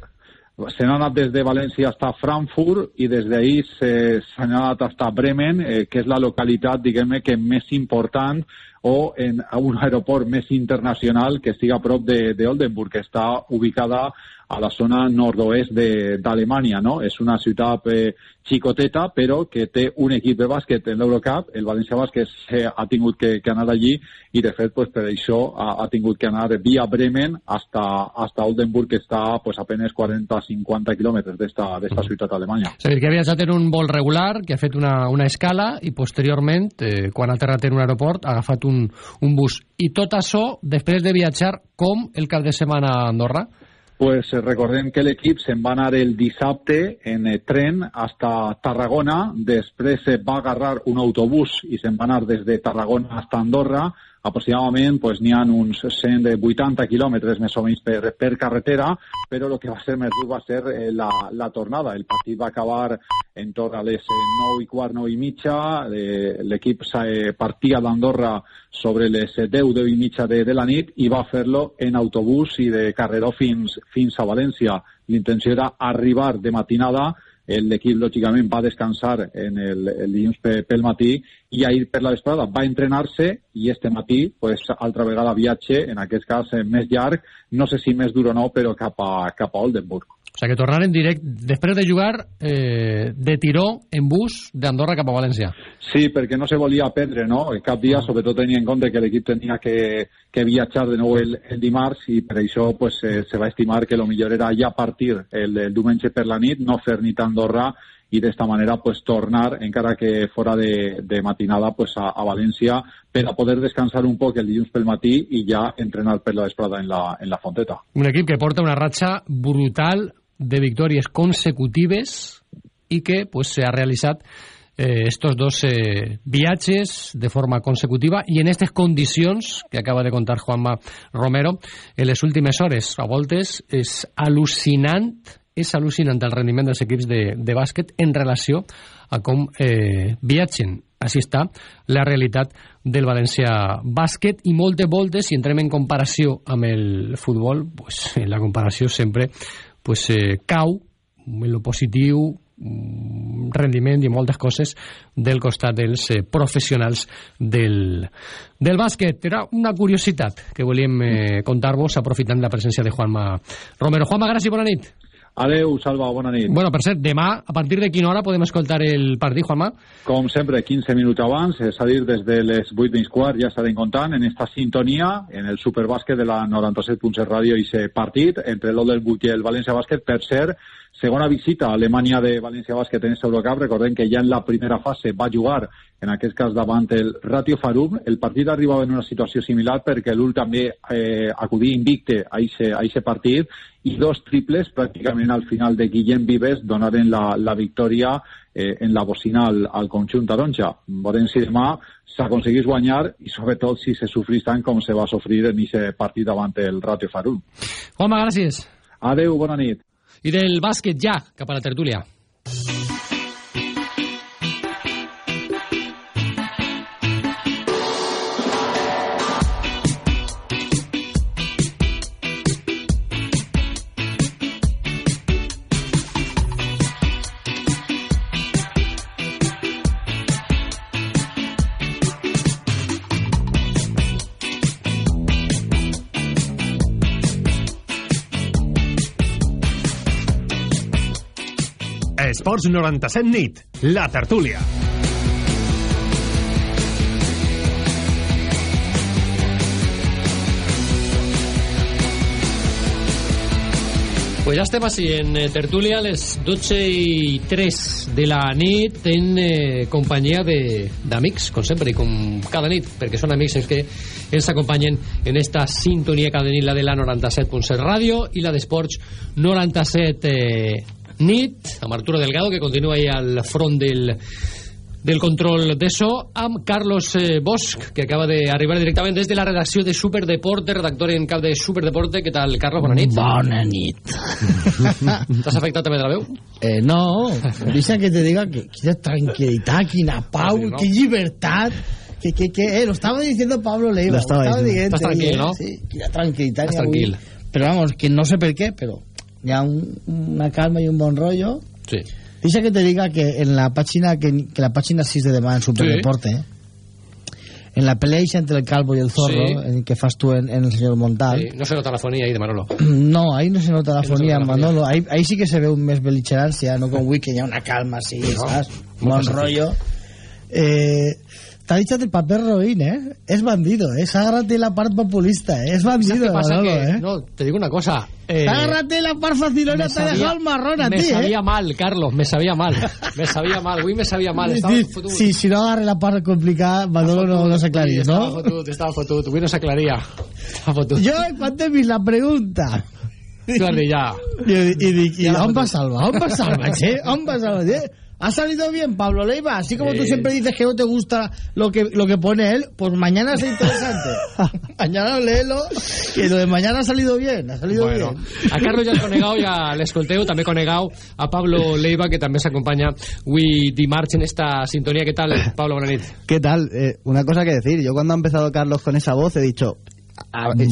se n'ha anat des de València fins a Frankfurt i des d'ahir s'ha anat fins a Bremen, eh, que és la localitat, diguem que més important o en un aeroport més internacional que estigui a prop d'Oldenburg, que està ubicada a la zona nord-oest d'Alemanya, no? És una ciutat eh, xicoteta, però que té un equip de bàsquet en l'Eurocup, el València Bàsquet eh, ha tingut que, que anar allí i, de fet, pues, per això ha, ha tingut que anar via Bremen hasta, hasta Oldenburg, que està pues, apenas 40-50 quilòmetres d'esta ciutat alemanya. És a dir, que havia estat en un vol regular, que ha fet una, una escala i, posteriorment, eh, quan ha aterrat en un aeroport, ha agafat un, un bus. I tot això després de viatjar com el cap de setmana a Andorra? pues recordem que l'equip se'n va anar el dissabte en tren hasta Tarragona, després va agarrar un autobús i se'n va anar des de Tarragona hasta Andorra, aproximadament pues, n'hi ha uns 180 quilòmetres més o menys per, per carretera, però el que va ser més dur va ser eh, la, la tornada. El partit va acabar en torn a les 9 i quart, 9 i mitja, eh, l'equip eh, partia d'Andorra sobre les 10, 10 i mitja de, de la nit i va fer-lo en autobús i de carreró fins, fins a València. L'intenció era arribar de matinada l'equip, lògicament, va descansar en el, el dilluns pel matí i ahir per la vesprada va entrenar-se i este matí, pues, altra vegada viatge, en aquest cas eh, més llarg, no sé si més dur o no, però cap a, cap a Oldenburg. O sigui que tornar en directe, després de jugar eh, de tiró en bus d'Andorra cap a València. Sí, perquè no se volia perdre, no? Cap dia, sobretot tenint en compte que l'equip tenia que, que viatjar de nou el, el dimarts i per això pues, eh, se va estimar que el millor era ja partir el, el diumenge per la nit, no fer nit a Andorra i d'esta manera pues, tornar, encara que fora de, de matinada, pues, a, a València per a poder descansar un poc el dilluns pel matí i ja entrenar per la vesprada en la, en la Fonteta. Un equip que porta una ratxa brutal de victòries consecutives i que pues, realitzat eh, estos dos eh, viatges de forma consecutiva i en aquestes condicions que acaba de contar Juanma Romero en les últimes hores. A voltes és al·lucinant és al·lucinant el rendiment dels equips de, de bàsquet en relació a com eh, viatgen. Així està la realitat del València Bàsquet i moltes voltes, si entrem en comparació amb el futbol, pues, la comparació sempre pues, eh, cau en lo positiu mm, rendiment i moltes coses del costat dels eh, professionals del, del bàsquet. Era una curiositat que volíem eh, contar-vos aprofitant la presència de Juanma Romero. Juanma, gràcies i bona nit. Adeu, Salva, bona nit. Bueno, per cert, demà, a partir de quina hora podem escoltar el partit, Juanma? Com sempre, 15 minuts abans, és a dir, des de les 8 menys quart ja estarem comptant en esta sintonia, en el superbàsquet de la 97.7 ràdio i ese partit entre l'Oldenburg i el València Bàsquet, per ser segona visita a Alemanya de València Bàsquet en Eurocup. Recordem que ja en la primera fase va jugar, en aquest cas davant el Ratio Farum. El partit arribava en una situació similar perquè l'UL també eh, acudia invicte a aquest partit i dos triples pràcticament al final de Guillem Vives donaren la, la victòria eh, en la bocina al, al conjunt taronja. Veurem si demà s'aconseguís guanyar i sobretot si se sofrís tant com se va sofrir en aquest partit davant el Ratio Farum. Home, gràcies. Adeu, bona nit i del bàsquet ja cap a la tertúlia. Esports 97 nit, la tertúlia. Pues ja estem així en eh, tertúlia a les 12 i 3 de la nit en eh, companyia d'amics, com sempre i com cada nit, perquè són amics els que ens acompanyen en esta sintonia cada nit, la de la 97.7 ràdio i la d'Esports 97 eh, nit, amb Arturo Delgado, que continua ahí al front del, del control de so, amb Carlos eh, Bosch, que acaba d'arribar directament des de la redacció de Superdeporte, redactor en cap de Superdeporte. Què tal, Carlos? Bona nit. Bona nit. <laughs> T'has afectat també de la veu? Eh, no, deixa que te diga que quina tranquilitat, quina pau, sí, no? quina llibertat. Que, que, que, eh, lo estaba diciendo Pablo Leiva. Lo estaba, estaba diciendo. Estás tranquil, ¿no? Sí, quina tranquilitat. Estás tranquil. Pero vamos, que no sé per què, però hi ha un, una calma i un bon rollo. Sí. Dice que te diga que en la página que, que la página 6 de demà en Superdeporte sí. en la pelea entre el Calvo y el Zorro sí. en que fas tú en, en el señor Montal sí. no se nota la fonía ahí de Manolo <clears throat> no, ahí no se nota la fonía no Manolo ahí, ahí sí que se ve un mes belicherancia no con Wiki, ya una calma así no, ¿sabes? bon rollo eh, T'ha dicho el paper Robin, ¿eh? Es bandido, ¿eh? Agárrate la part populista, ¿eh? Es bandido, qué pasa? Manolo, que, ¿eh? No, te digo una cosa. Eh, Agárrate la parte facilona, te ha dejado el marrón a ti, eh? Me tí, sabía mal, Carlos, me sabía mal. Me sabía mal, avui me sabia mal. Estava sí, fotut. Sí, si no agarre la part complicada, Manolo no, no s'aclarís, no? Estava fotut, estava fotut, avui no s'aclaria. Estava fotut. Jo, eh, quan t'he vist la pregunta... Clar, ja. I, i dic, i, i, i, i, i, i, i, i, i, i, i, i, i, i, i, i, ¿Ha salido bien Pablo Leiva? Así como tú siempre dices que no te gusta lo que, lo que pone él, pues mañana es interesante. <laughs> mañana léelo, que lo de mañana ha salido bien, ha salido Bueno, bien. a Carlos ja el conegau, ja l'escolteu, també conegau a Pablo Leiva, que també s'acompanya avui dimarts en esta sintonía. ¿Qué tal, Pablo? Buenas noches. ¿Qué tal? Eh, una cosa que decir. Yo cuando ha empezado Carlos con esa voz he dicho... a- sí,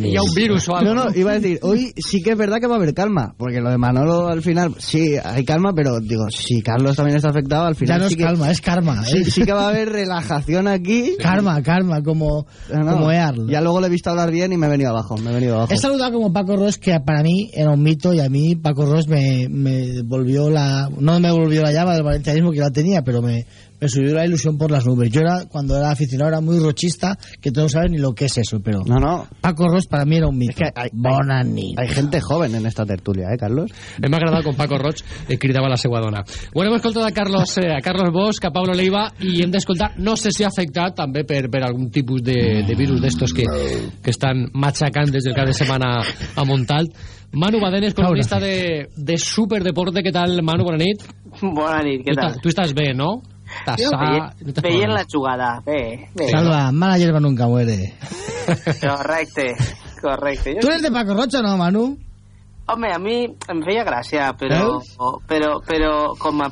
sí, Y a un virus o algo. No, no, iba a decir, hoy sí que es verdad que va a haber calma, porque lo de Manolo al final, sí, hay calma, pero digo, si Carlos también está afectado, al final Ya no sí es que... calma, es karma. Sí, ¿eh? sí que va a haber relajación aquí. <laughs> Karma, karma, como, No, no, como Earl. Ya luego le he visto hablar bien y me he venido abajo, me he venido abajo. He saludado como Paco Ross, que para mí era un mito, y a mí Paco Ross me, me volvió la... No me volvió la llama del valencianismo que la tenía, pero me, me subió la ilusión por las nubes. Yo era, cuando era aficionado, era muy rochista, que tú no sabes ni lo que es eso, pero... No, no. Paco Ross para mí era un mito. hay, Bona nit. hay gente joven en esta tertulia, ¿eh, Carlos? Hem agradat com Paco Roig eh, cridava la seva dona. Bueno, hem escoltat a Carlos, eh, a Carlos Bosch, a Pablo Leiva, i hem d'escoltar, no sé si ha afectat també per, per algun tipus de, de virus d'estos que, que estan matxacant des del cap de setmana a Montalt. Manu Badenes, columnista de, de Superdeporte. ¿Qué tal, Manu? Bona nit. Bona nit, què Tu, tal? estàs- tu estàs bé, no? Sa... veient, no veient la jugada, bé, bé. Salva, mala hierba nunca muere. Correcte, correcte. Jo ¿Tú eres de Paco Rocha no, Manu? Home, a mi em feia gràcia, però, però, però com a,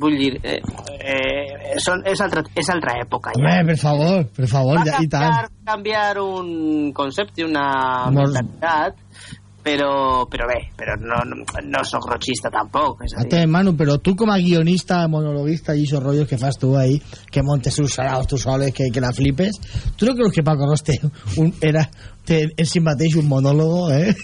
vull dir, eh, eh, són, és, altra, és altra època ja. Hombre, por favor, por favor, Va ya, y tal. canviar, canviar un concepte, una Mos- mentalitat, però, però bé, però no, no, no soc rochista tampoc. És a dir, Manu, pero tú como guionista, monologuista y esos rollos que fas tú ahí, que montes sus salados tú soles, que, que la flipes, ¿tú no crees que Paco Ross te, un, era, te, en si mateix un monólogo, eh?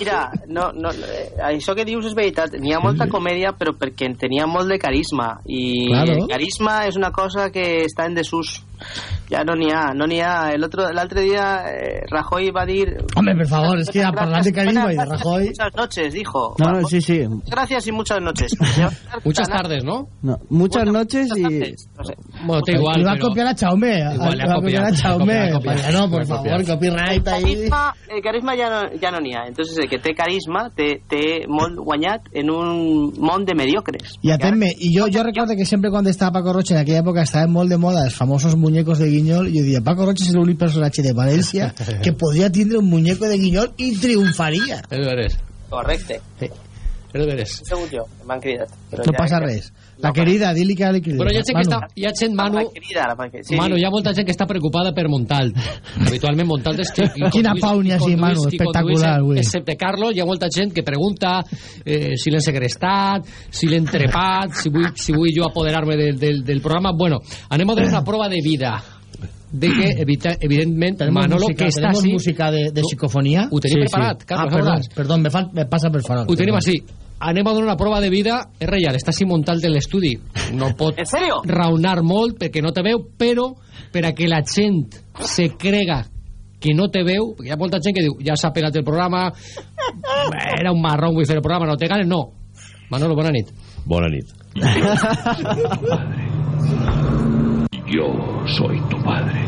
Mira, no, no, eh, això que dius és veritat. N'hi ha molta comèdia, però perquè en tenia molt de carisma. I Claro. carisma és una cosa que està en desús. Ja no n'hi ha, no n'hi ha. El otro- L'altre dia eh, Rajoy va dir... Hombre, por favor, es que ya hablar de carisma y de Rajoy... Muchas noches, dijo. No, no, sí, sí. Gracias y muchas noches. <laughs> Muchas tardes, ¿no? No, muchas noches y... Bueno, te igual, va a copiar a Chaume. Igual, le ha va a copiar a copiado, Chaume. copiado, no, por favor, copiado. copyright ahí. carisma, el carisma ja no, ja no n'hi ha. Entonces, el que té carisma té, té molt guanyat en un món de mediocres. Y atenme, y yo, yo recuerdo que siempre cuando estaba Paco Roche en aquella época estaba en molde de moda los famosos muñecos de Guiñol y yo decía, Paco Roche es el único personaje de Valencia <laughs> que podría tener un muñeco de Guiñol y triunfaría. És veres. Correcte. És veres. He sigut jo, m'han cridat. Però No ja- pasa res. La querida, dili que li crida. Bueno, hi ha gent que està... Hi ha gent, Manu... La querida, la que- sí, Manu, hi ha molta gent que està preocupada per Montalt. Habitualment Montalt és que... qui Quina pau n'hi ha qui així, conduís- Manu, espectacular, güey. Excepte Carlos, hi ha molta gent que pregunta eh, si l'hem segrestat, si l'hem trepat, si vull, si vull jo apoderar-me del, del, del programa. Bueno, anem a donar una <clears throat> prova de vida de que, <clears throat> evita, evidentment, Tenemos Manolo, música, que està així... música de, de psicofonía. Ho tenim preparat, Carlos, Ah, perdón, veuràs. perdón, me, fal, me pasa per favor. Ho tenim així. Anem a donar una prova de vida. És reial, està així Montalt en l'estudi. No pot <laughs> ¿En serio? raonar molt perquè no te veu, però per a que la gent se crega que no te veu, perquè hi ha molta gent que diu ja s'ha pelat el programa, era un marrón vull fer el programa, no te ganes, no. Manolo, bona nit. Bona nit. <laughs> Yo soy tu padre.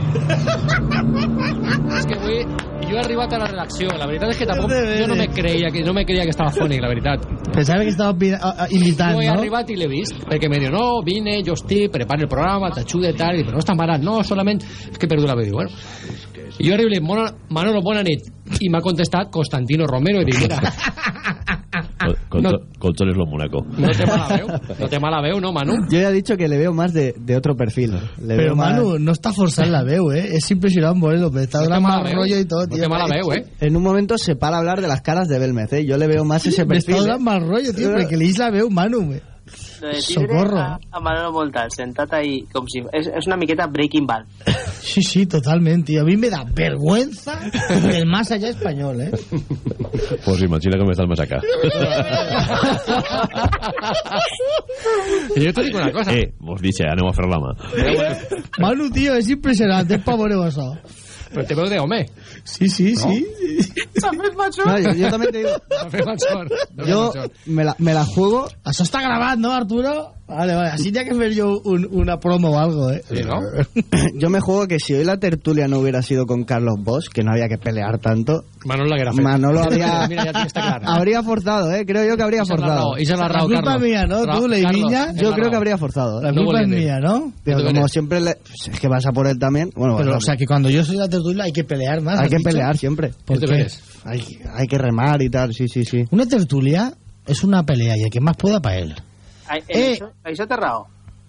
És que avui jo he arribat a la redacció, la veritat és que tampoc jo no me creia que, no me creia que estava fònic, la veritat. Pensaba que estaba pi- a- a- invitando, Jo he ¿no? arribat i l'he vist, perquè me diu, no, vine, jo estic, prepara el programa, t'ajude i tal, i però no està marat, no, solament és que he perdut la veu. Bueno. I jo arribo i li dic, "Bona- Manolo, bona nit. I m'ha contestat Constantino Romero, i dic, mira, Con, No. Colchones lo Mónaco. no té mala veu, <laughs> no té mala veu, no, Manu? Yo ya he dicho que le veo más de, de otro perfil. Le Pero veo más- Manu, no está forzando la veu, ¿eh? Es impresionante, me está No dando mala mal rollo y todo, No tío. té mala veu, eh? En un momento se para a hablar de las caras de Belmez, ¿eh? Yo le veo más ese Me perfil. está ¿eh? dando mal rollo, tío, porque le la veu, Manu. me- Lo de tindre Socorro. a, a Manolo Montal sentat ahí com si... És, és una miqueta Breaking Bad. <laughs> Sí, sí, totalmente. Y a mí me da vergüenza el más allá español, ¿eh? Pues imagina com està el massacre. Jo t'ho dic una cosa. Eh, mos dice, anem a fer la mà. Manu, tío, es impresionante, es pavoroso. Pero te veo de home. Sí, sí, ¿No? sí. No, yo, yo también te digo, No fes major. major. me la, me la juego. Eso está grabado, ¿no, Arturo? Vale, vale. Así tenía que ver yo un- una promo o algo, ¿eh? <laughs> Yo me juego que si hoy la tertulia no hubiera sido con Carlos Bosch, que no había que pelear tanto, Manolo fet. Manolo <laughs> habría, Mira, clar. habría forzado, ¿eh? Creo yo que habría la forzado. esa es la raó, culpa Carlos. mía, ¿no? Tú, la es Yo la creo que habría forzado. La No culpa es mía, ¿no? Pero No como siempre le- pues es que vas a por él también, bueno, Pero, o sea, que cuando yo soy la tertulia hay que pelear más. hay ¿has que dicho? pelear siempre. ¿Por No te qué? veres. Hay, hay que remar y tal, sí, sí, sí. Una tertulia es una pelea y el que más pueda para él. Eh. Té raó.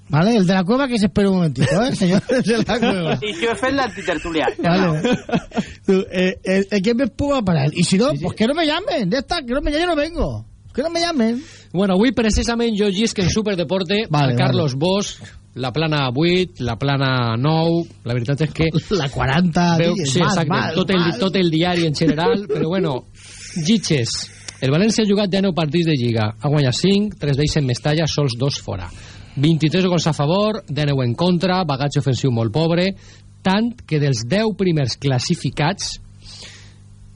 ¿Vale? El de la cueva que se espere un momentito, ¿eh? Señor <laughs> de la cueva. I jo he fet l'antitertulià. té Vale. <laughs> Tú, eh, el, el que me pueda para él. Y si no, pues que no me llamen. Ya está, que no me llamen, yo no vengo. Que no me llamen. Bueno, avui precisament jo llisc en Superdeporte Vale, a Carlos Bosch, la plana 8, la plana 9, la veritat és que... <laughs> La 40, Veu, digues, sí, mal, exacte, mal, tot, el, mal. tot el diari en general, però bueno, Gitxes. El València ha jugat 19 partits de Lliga, ha guanyat 5, 3 d'ells en Mestalla, sols 2 fora. 23 gols a favor, 19 en contra, bagatge ofensiu molt pobre, tant que dels 10 primers classificats,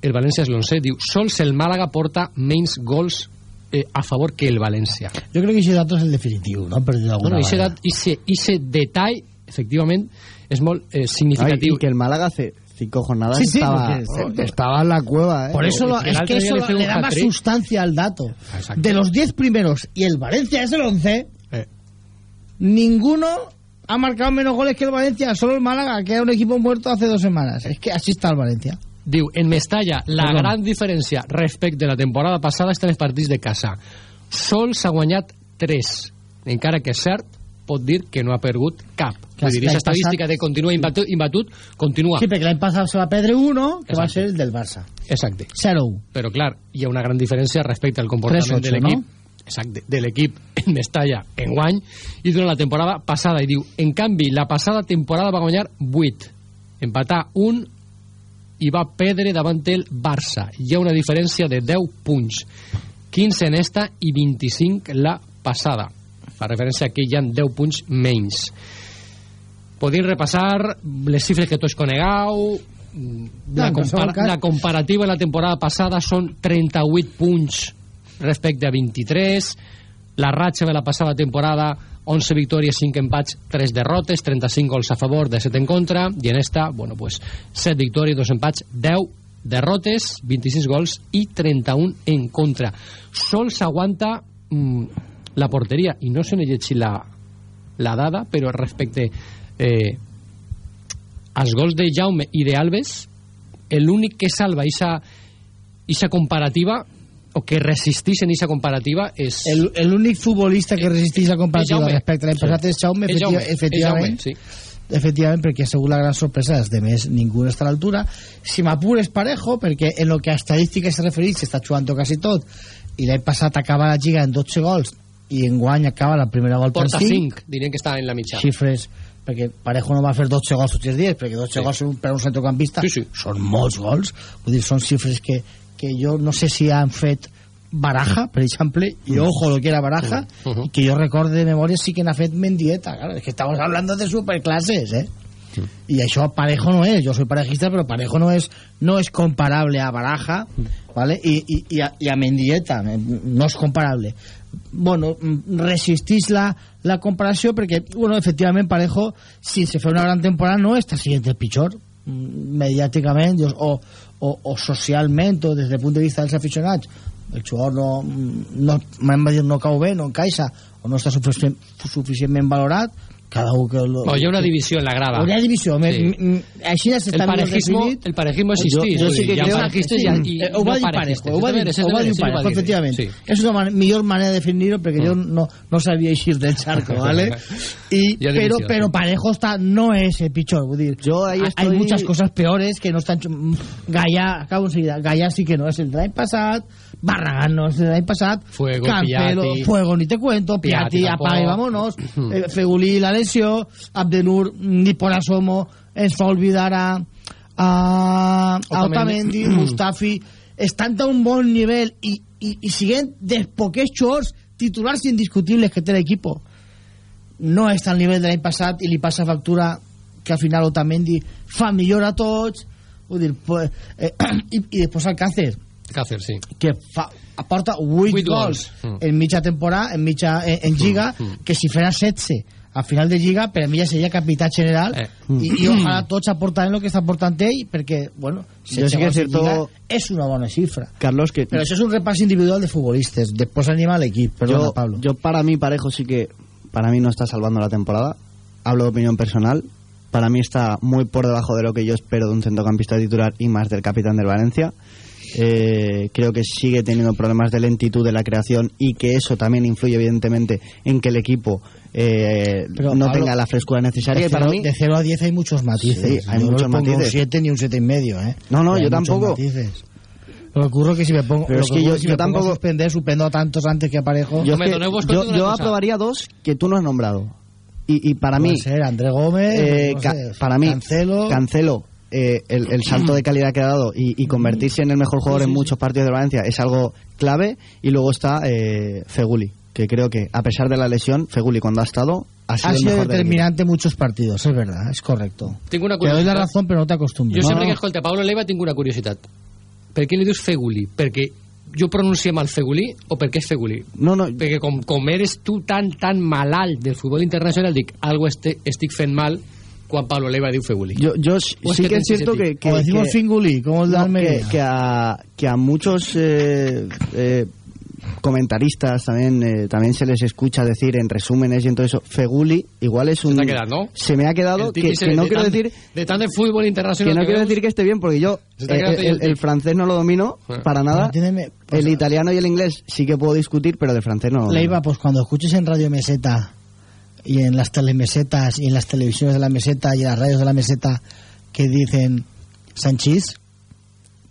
el València és l'11, diu, sols el Màlaga porta menys gols eh, a favor que el València. Yo creo que ese dato es el definitivo, ¿no? Pero de No, alguna no, manera. ese, ese detall, efectivament, és molt eh, significatiu. y que el Málaga hace cinco jornadas Sí, sí, estaba, porque- estaba en la cueva, ¿eh? Por eso lo- es que eso le le da más sustancia al dato. Exacto. De los 10 primeros y el Valencia es el 11, Eh. ninguno ha marcado menos goles que el Valencia, solo el Málaga, que era un equipo muerto hace dos semanas. Es que así está el Valencia. Diu, en Mestalla, la gran diferència respecte a la temporada passada està en els partits de casa. Sols ha guanyat 3, encara que és cert, pot dir que no ha perdut cap. Vull dir, aquesta estadística passat- de continua imbatut, imbatut continua. Sí, porque l'any pasado se va a Pedre 1, que va a Exacto. ser el del Barça. Exacte. 0-1. Però, clar, hi ha una gran diferència respecte al comportament 3-8, de l'equip no? exacte, de l'equip en Mestalla en guany i durant la temporada passada i diu, en canvi, la passada temporada va guanyar 8 empatar un i va perdre davant el Barça hi ha una diferència de 10 punts 15 en esta i 25 la passada fa referència a que hi ha 10 punts menys. Podem repassar les xifres que tots conegueu. La, compara cas. la comparativa en la temporada passada són 38 punts respecte a 23 la ratxa de la passada temporada 11 victòries, 5 empats, 3 derrotes 35 gols a favor, de 7 en contra. I en esta, bueno, pues 7 victòries, 2 empats 10 derrotes 26 gols i 31 en contra. Sols aguanta mm, la porteria i no se n'he llegit la, la dada però respecte eh, als gols de Jaume i de Alves l'únic que salva esa comparativa o que resistís en esa comparativa és El, el únic futbolista que resistís la comparativa respecte a l'any Sí. passat és Jaume, efectiva, Jaume, efectivament. Jaume, sí. Efectivament, perquè ha sigut la gran sorpresa, els demés ningú està a l'altura. Si m'apures parejo, perquè en lo que a estadístiques se refereix s'està jugant quasi tot, i l'any passat acaba la Lliga en 12 gols, i en guany acaba la primera volta porta en 5, 5 dirien que està en la mitja xifres perquè Parejo no va fer 12 gols tots els dies perquè 12 Sí. gols per un centrocampista Sí, sí. són molts gols vull dir, són xifres que, que jo no sé si han fet Baraja, per exemple, y ojo lo que era Baraja, Uh -huh. y que yo recorde de memoria sí que n'ha fet Mendieta, claro, es que estamos hablando de superclases, ¿eh? Y això Parejo no es, yo soy parejista, pero Parejo no es no es comparable a Baraja, ¿vale? Y, y, y, a, y a Mendieta, eh, no es comparable. Bueno, mm, resistís la, la comparació perquè, bueno, efectivament Parejo, si se fa una gran temporada, no està siguent el pitjor, mm, mediàticament o, o, o socialment o des del punt de vista dels aficionats el jugador no, no, de dir no cau bé, no encaixa o no està suficient, suficientment valorat cada un que... Lo, Bueno, hi ha una divisió en la grada. Una divisió, Sí. així el parejismo, definit. el parejismo existís. Jo- jo sí que hi ha creo- parejistes sí, i, i eh, ho va no dir parejistes. Parejo, ho va dir, Exactament, ho va dir exactament, Parejo, sí, efectivament. Sí. És una man millor manera de definir-ho perquè jo no, no sabia eixir del charco, ¿vale? <laughs> Pero, divisió, pero sí. Parejo no es el pichón, vull dir, ahí hay estoy- muchas cosas peores que no están... mm, Gallà, acabo enseguida, Gallà sí que no es el l'any passat, Barragán no es el l'any passat, Fuego, Cancelo, Piatti. Fuego ni te cuento, Piatti Piatti, y vámonos, <laughs> eh, Fegulí la lesió, Abdenur ni por asomo, ens fa oblidar a, a, a Otamendi. Mustafi, estan a un bon nivell i, i, i siguent dels poquets jugadors titulars indiscutibles que té l'equip no està al nivell de l'any passat i li passa factura que al final Otamendi fa millor a tots. Vull dir, pues, eh, <clears throat> i, i després Alcácer Cáceres, sí. que fa, aporta 8, Vuit gols. gols. Mm. en mitja temporada, en mitja en, en Lliga, que si farà 16 al final de Lliga, per a mi ja seria capità general Eh. i, i ojalà tots aportaran el que està aportant ell perquè, bueno, Yo sí que cierto- Lliga és una bona xifra. Carlos, que però això és un repàs individual de futbolistes. Después anima al equip, perdona yo, Pablo. yo para mí Parejo sí que para mí no está salvando la temporada. Hablo de opinión personal. Para mí está muy por debajo de lo que yo espero de un centrocampista titular y más del capitán del Valencia Eh, creo que sigue teniendo problemas de lentitud de la creación y que eso también influye evidentemente en que el equipo eh, Pero, no Pablo, tenga la frescura necesaria de y para cero- mí de 0 a 10 hay muchos matices Sí, hay no muchos matices. un 7 ni un 7 y medio ¿eh? No, no, Hay yo tampoco. matices. Lo que ocurre que si me pongo, Pero es que yo- si yo me pongo tampoco- a suspender, suspendo a tantos antes que aparejo. yo, es que- yo- yo aprobaría dos que tú no has nombrado y, y para mí ser André Gómez, Eh, no sé, para mí, Cancelo. Cancelo, eh, el, el salto de calidad que ha dado y, y convertirse en el mejor jugador en muchos partidos de Valencia es algo clave. Y luego está eh, Feguli, que creo que a pesar de la lesión, Feguli cuando ha estado ha sido, ha el sido mejor determinante en muchos partidos, es verdad, es correcto. Tinc una Te doy la razón, pero no te acostumbres. Jo sempre no. que escolta Pablo Leiva tinc una curiositat. Per què li dius Feguli? Perquè jo pronuncio mal Feguli o per què és Feguli? No, no. Perquè com, com eres tu tan, tan malalt del futbol internacional, dic, algo este, estic fent mal quan Pablo Leiva diu Feguli. Yo, yo sí que que es cierto que, que, o decimos que- Finguli, como el de Almería. que, que a, que a muchos eh, eh, comentaristas también eh, también se les escucha decir en resúmenes y en todo eso Feguli igual es un ha quedado, ¿no? se me ha quedado El que, no de quiero tan- decir De tant de fútbol internacional que no quiero decir que esté bien porque yo Se eh, el, el el francés no lo domino para nada Entiéndeme, pues, el italiano y el inglés sí que puedo discutir pero de francés no lo domino. Leiva, pues cuando escuches en Radio Meseta y en las telemesetas y en las televisiones de la meseta y en las radios de la meseta que dicen Sanchís,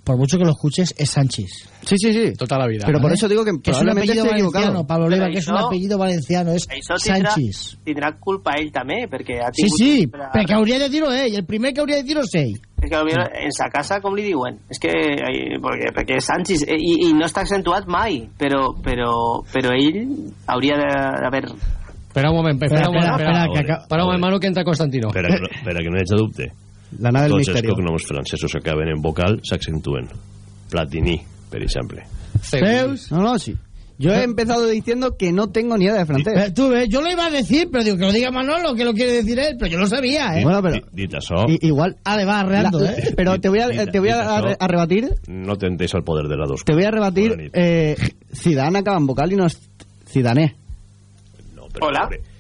por mucho que lo escuches, es Sanchís. sí sí sí Tota la vida. pero por ¿vale? eso digo que Que es un apellido valenciano, Pablo Però que és un això- apellido valenciano, és Això tindrà, Sanchís. tindrà culpa ell també, perquè ha Sí, tingut... sí, sempre- perquè hauria de dir-ho ell, el primer que hauria de dir-ho és ell. És que potser en sa casa com li diuen? És que perquè, perquè és Sánchez eh, i, i no està accentuat mai, però, però, però ell hauria de- d'haver... Espera un moment, espera, un moment, espera, espera, espera, que acá- espera un moment, Manu, que entra Constantino. Per a, que no, per a que no hi hagi dubte. la nave del Tots els misterio cognoms francesos que acaben en vocal s'accentuen. Platini, per exemple. Zeus. no no sí yo he empezado diciendo que no tengo ni idea de francés Eh, Tú ves, yo lo iba a decir, pero digo que lo diga Manolo, que lo quiere decir él, pero yo lo sabía, ¿eh? bueno pero Dit, dit això, i- igual Ah, le va arreando, La- ¿eh? <laughs> pero te voy a, te voy a, a- rebatir no tendeix al poder de la dos. te voy a rebatir eh, Zidane acaba en vocal y no es Zidane No, però, Hola. Veure,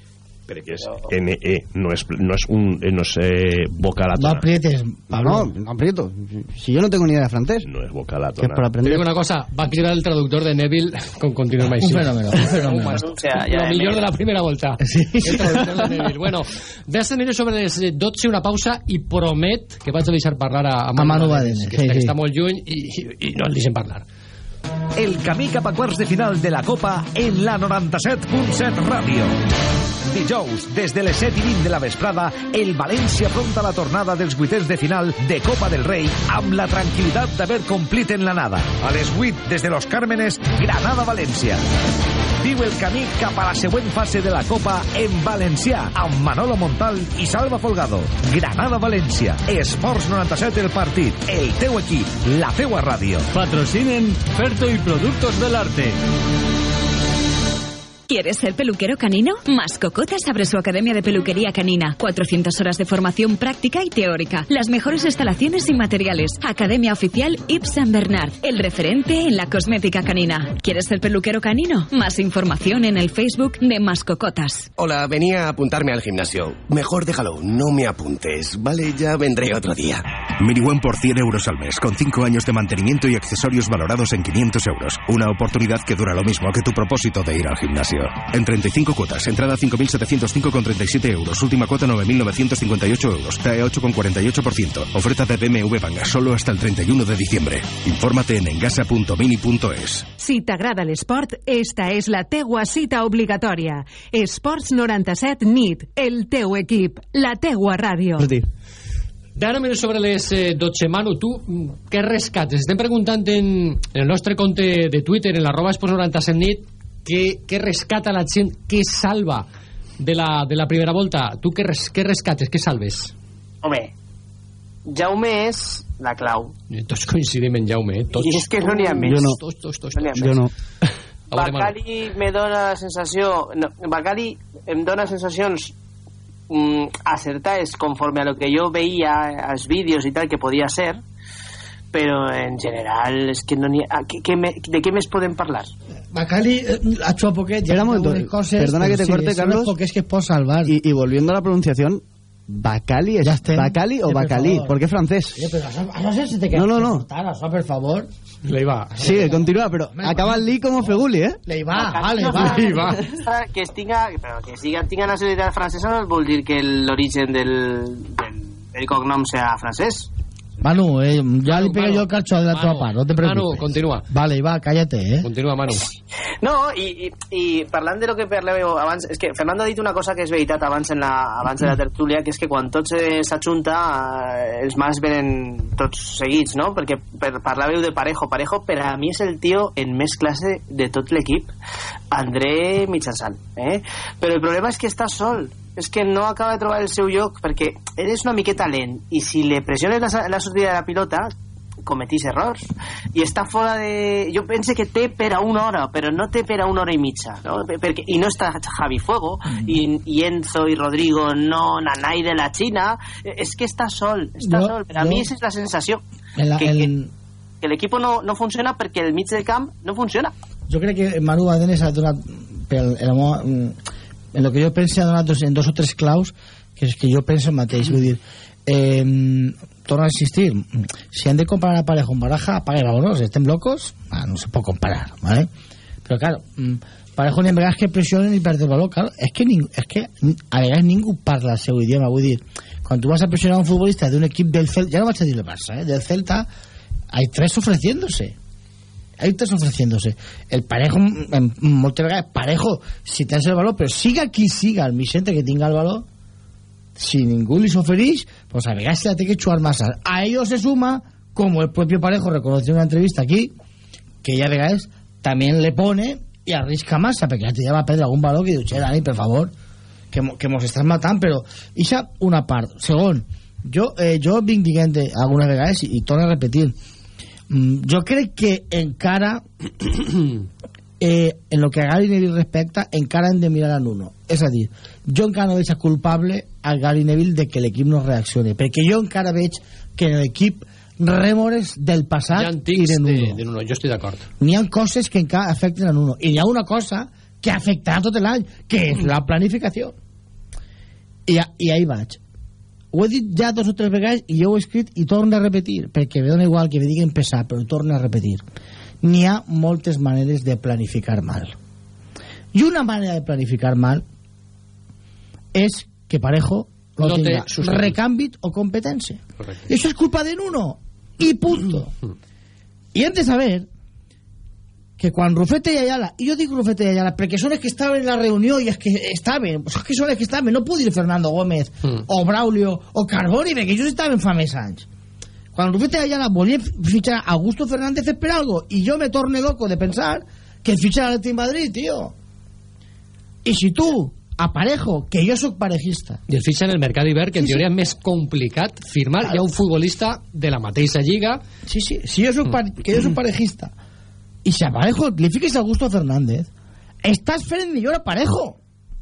perquè és NE, no és, no és, un, eh, no és eh, No aprietes, Pablo. no, no aprieto si yo no tengo ni idea de francés No que es vocalàtona. por Te aprender digo una cosa, va cridar el traductor de Neville <laughs> con continuar Un fenómeno, un fenómeno. O sea, ja, Lo millor de la primera volta. <laughs> Sí. El traductor de Neville. Bueno, 10 minuts sobre les 12, una pausa, i promet que vaig a deixar parlar a, a Manu Badenes, Badenes, que, sí, està, que sí. està molt lluny i, i, i no el deixen parlar. El camí cap a quarts de final de la Copa en la 97.7 Ràdio. Dijous, des de les 7 i 20 de la vesprada, el València afronta la tornada dels vuitens de final de Copa del Rei amb la tranquil·litat d'haver complit en l'anada. A les 8, des de Los Cármenes, Granada-València. Viu el camí cap a la següent fase de la Copa en valencià, amb Manolo Montal i Salva Folgado. Granada-València. Esports 97 el partit. El teu equip. La teua ràdio. Patrocinen Ferto y Productos del Arte. ¿Quieres ser peluquero canino? Mascocotas abre su academia de peluquería canina. 400 horas de formación práctica y teórica. Las mejores instalaciones y materiales. Academia oficial Yves Saint Bernard. El referente en la cosmética canina. ¿Quieres ser peluquero canino? Más información en el Facebook de Mascocotas. Hola, venía a apuntarme al gimnasio. Mejor déjalo, no me apuntes, ¿vale? Ya vendré otro día. Miniwan por 100 euros al mes, con 5 años de mantenimiento y accesorios valorados en 500 euros. Una oportunidad que dura lo mismo que tu propósito de ir al gimnasio. En 35 cuotas, entrada 5.705,37 euros, última cuota 9.958 euros, TAE 8,48%. Oferta de BMW Banga, solo hasta el 31 de diciembre. Infórmate en engasa.mini.es. Si t'agrada l'esport, esta és la teua cita obligatòria. Esports 97 NIT, el teu equip, la teua ràdio. D'ara minuts sobre les eh, 12. Manu, tu mm, què rescates? Estem preguntant en, en el nostre compte de Twitter, en l'arroba esports 97 nit, què, què rescata la gent, què salva de la, de la primera volta? Tu què, res, què rescates, què salves? Home, Jaume és la clau. I tots coincidim en Jaume, eh? Tots. I és que no n'hi ha més. Jo no. Tots, tots, tots. No Jo més. no. <laughs> Veure, Manu. Bacali me dona la sensació... No, Bacali em dona sensacions mm, acertades conforme a lo que jo veia als vídeos i tal que podia ser però en general és que no n'hi ha... Què, què me, de què més podem parlar? Bacali eh, ha hecho poquet. Espera un momento. algunas cosas, Perdona que te sí, corte, Carlos. los poquets que puedo salvar. Y, y volviendo a la pronunciación, ¿Bacali es está. Bacali o Sí, por Bacali? ¿Por qué francés? Oye, pero se te queda No, no, no. per favor. Le va. Sigue, continúa, pero acaba el Lee como Feguli, ¿eh? Le Bacali vale, va. Que estinga, però que siga, tinga nacionalitat francesa no vol dir que l'origen del, del, del cognom sea francès. Manu, eh, ya le Manu, pegué Manu. yo el cacho de la Manu, tua part, no te Manu, preocupes. continua. Vale, va, cállate, eh. Continua, Manu. No, i, i, i parlant de lo que parlàveu abans, és que Fernando ha dit una cosa que és veritat abans, en la, abans de la tertúlia, que és que quan tot se- s'ajunta eh, els mals venen tots seguits, no? Perquè per, parlàveu de Parejo. Parejo per a mi és el tio en més classe de tot l'equip, André Mitjançant. Eh? Però el problema és que està sol, és que no acaba de trobar el seu lloc, perquè eres una miqueta lent, i si le pressiones la, la sortida de la pilota, cometís errors. I està fora de... jo pense que té per a una hora però no té per a una hora i mitja no? Perquè, i no està Javi Fuego i, i Enzo i Rodrigo no Nanai de la Xina és que està sol, està Jo- sol. Per a jo- mi és la sensació En la- que, en- que, que l'equip no, no funciona perquè el mig del camp no funciona. Yo creo que Manu Badenes ha donat pel, el, mm, en lo que yo pensé en dos o tres claus que és que jo penso el mateix. Vull dir eh, torno a insistir si han de comparar a Parejo amb Baraja apague vámonos, estem locos ah, no se pot comparar ¿vale? pero claro mm, Parejo ni a vegades que pressionen i perd el valor claro, és que, ning, que a vegades ningú parla el seu idioma. Vull dir, quan tu vas a pressionar a un futbolista d'un equip del Celta, ja no vaig a dir el Barça eh, del Celta, hay tres ofreciéndose hay tres ofreciéndose. El parejo, en, moltes vegades, parejo, si tens el valor, però siga qui siga el Vicente que tinga el valor, si ningú li s'ofereix, pues a vegades se la que chuar. A ello se suma, como el propio parejo reconoció en una entrevista aquí, que ella a también le pone i arrisca massa, perquè ja va perdre algun valor que diu, che, Dani, per favor, que, mo- que mos estàs matant, però ixa una part. Segon, jo, eh, jo vinc dient algunes vegades i, a repetir, jo crec que encara <coughs> eh, en lo que a Gary Neville respecta encara hem de mirar a Nuno és a dir, jo encara no veig culpable a Gary Neville de que l'equip no reaccioni perquè jo encara veig que en l'equip rèmores del passat i de de, Nuno de Nuno, jo estic d'acord. n'hi ha coses que encara afecten a Nuno i n'hi ha una cosa que afectarà tot l'any que és la planificació i, a- i ahí vaig ho he dit ja dos o tres vegades i jo ho he escrit i torno a repetir perquè me dona igual que me diguin pesar però torno a repetir. N'hi ha moltes maneres de planificar mal. I una manera de planificar mal és que Parejo no, No té recàmbit o competència. Correcte. i això és culpa de Nuno. I punto. I hem de saber que quan Rufete i Ayala, i jo dic Rufete i Ayala perquè són els que estaven en la reunió i els que estaven, pues és que són els que estaven, no puc dir Fernando Gómez Mm. o Braulio o Carboni, perquè ells estaven fa més anys. Quan Rufete i Ayala volien fitxar a Augusto Fernández per algo, i jo me torne loco de pensar que fitxar l'Atlètic Madrid, tio. I si tu, a Parejo, que jo sóc parejista, I el fitxa en el mercat d'hivern, que en Sí, sí. teoria és més complicat firmar ja un futbolista de la mateixa lliga. Sí, sí, si jo soc pare- que jo soc parejista i si a Parejo li fiques a Augusto Fernández estàs fent millor a Parejo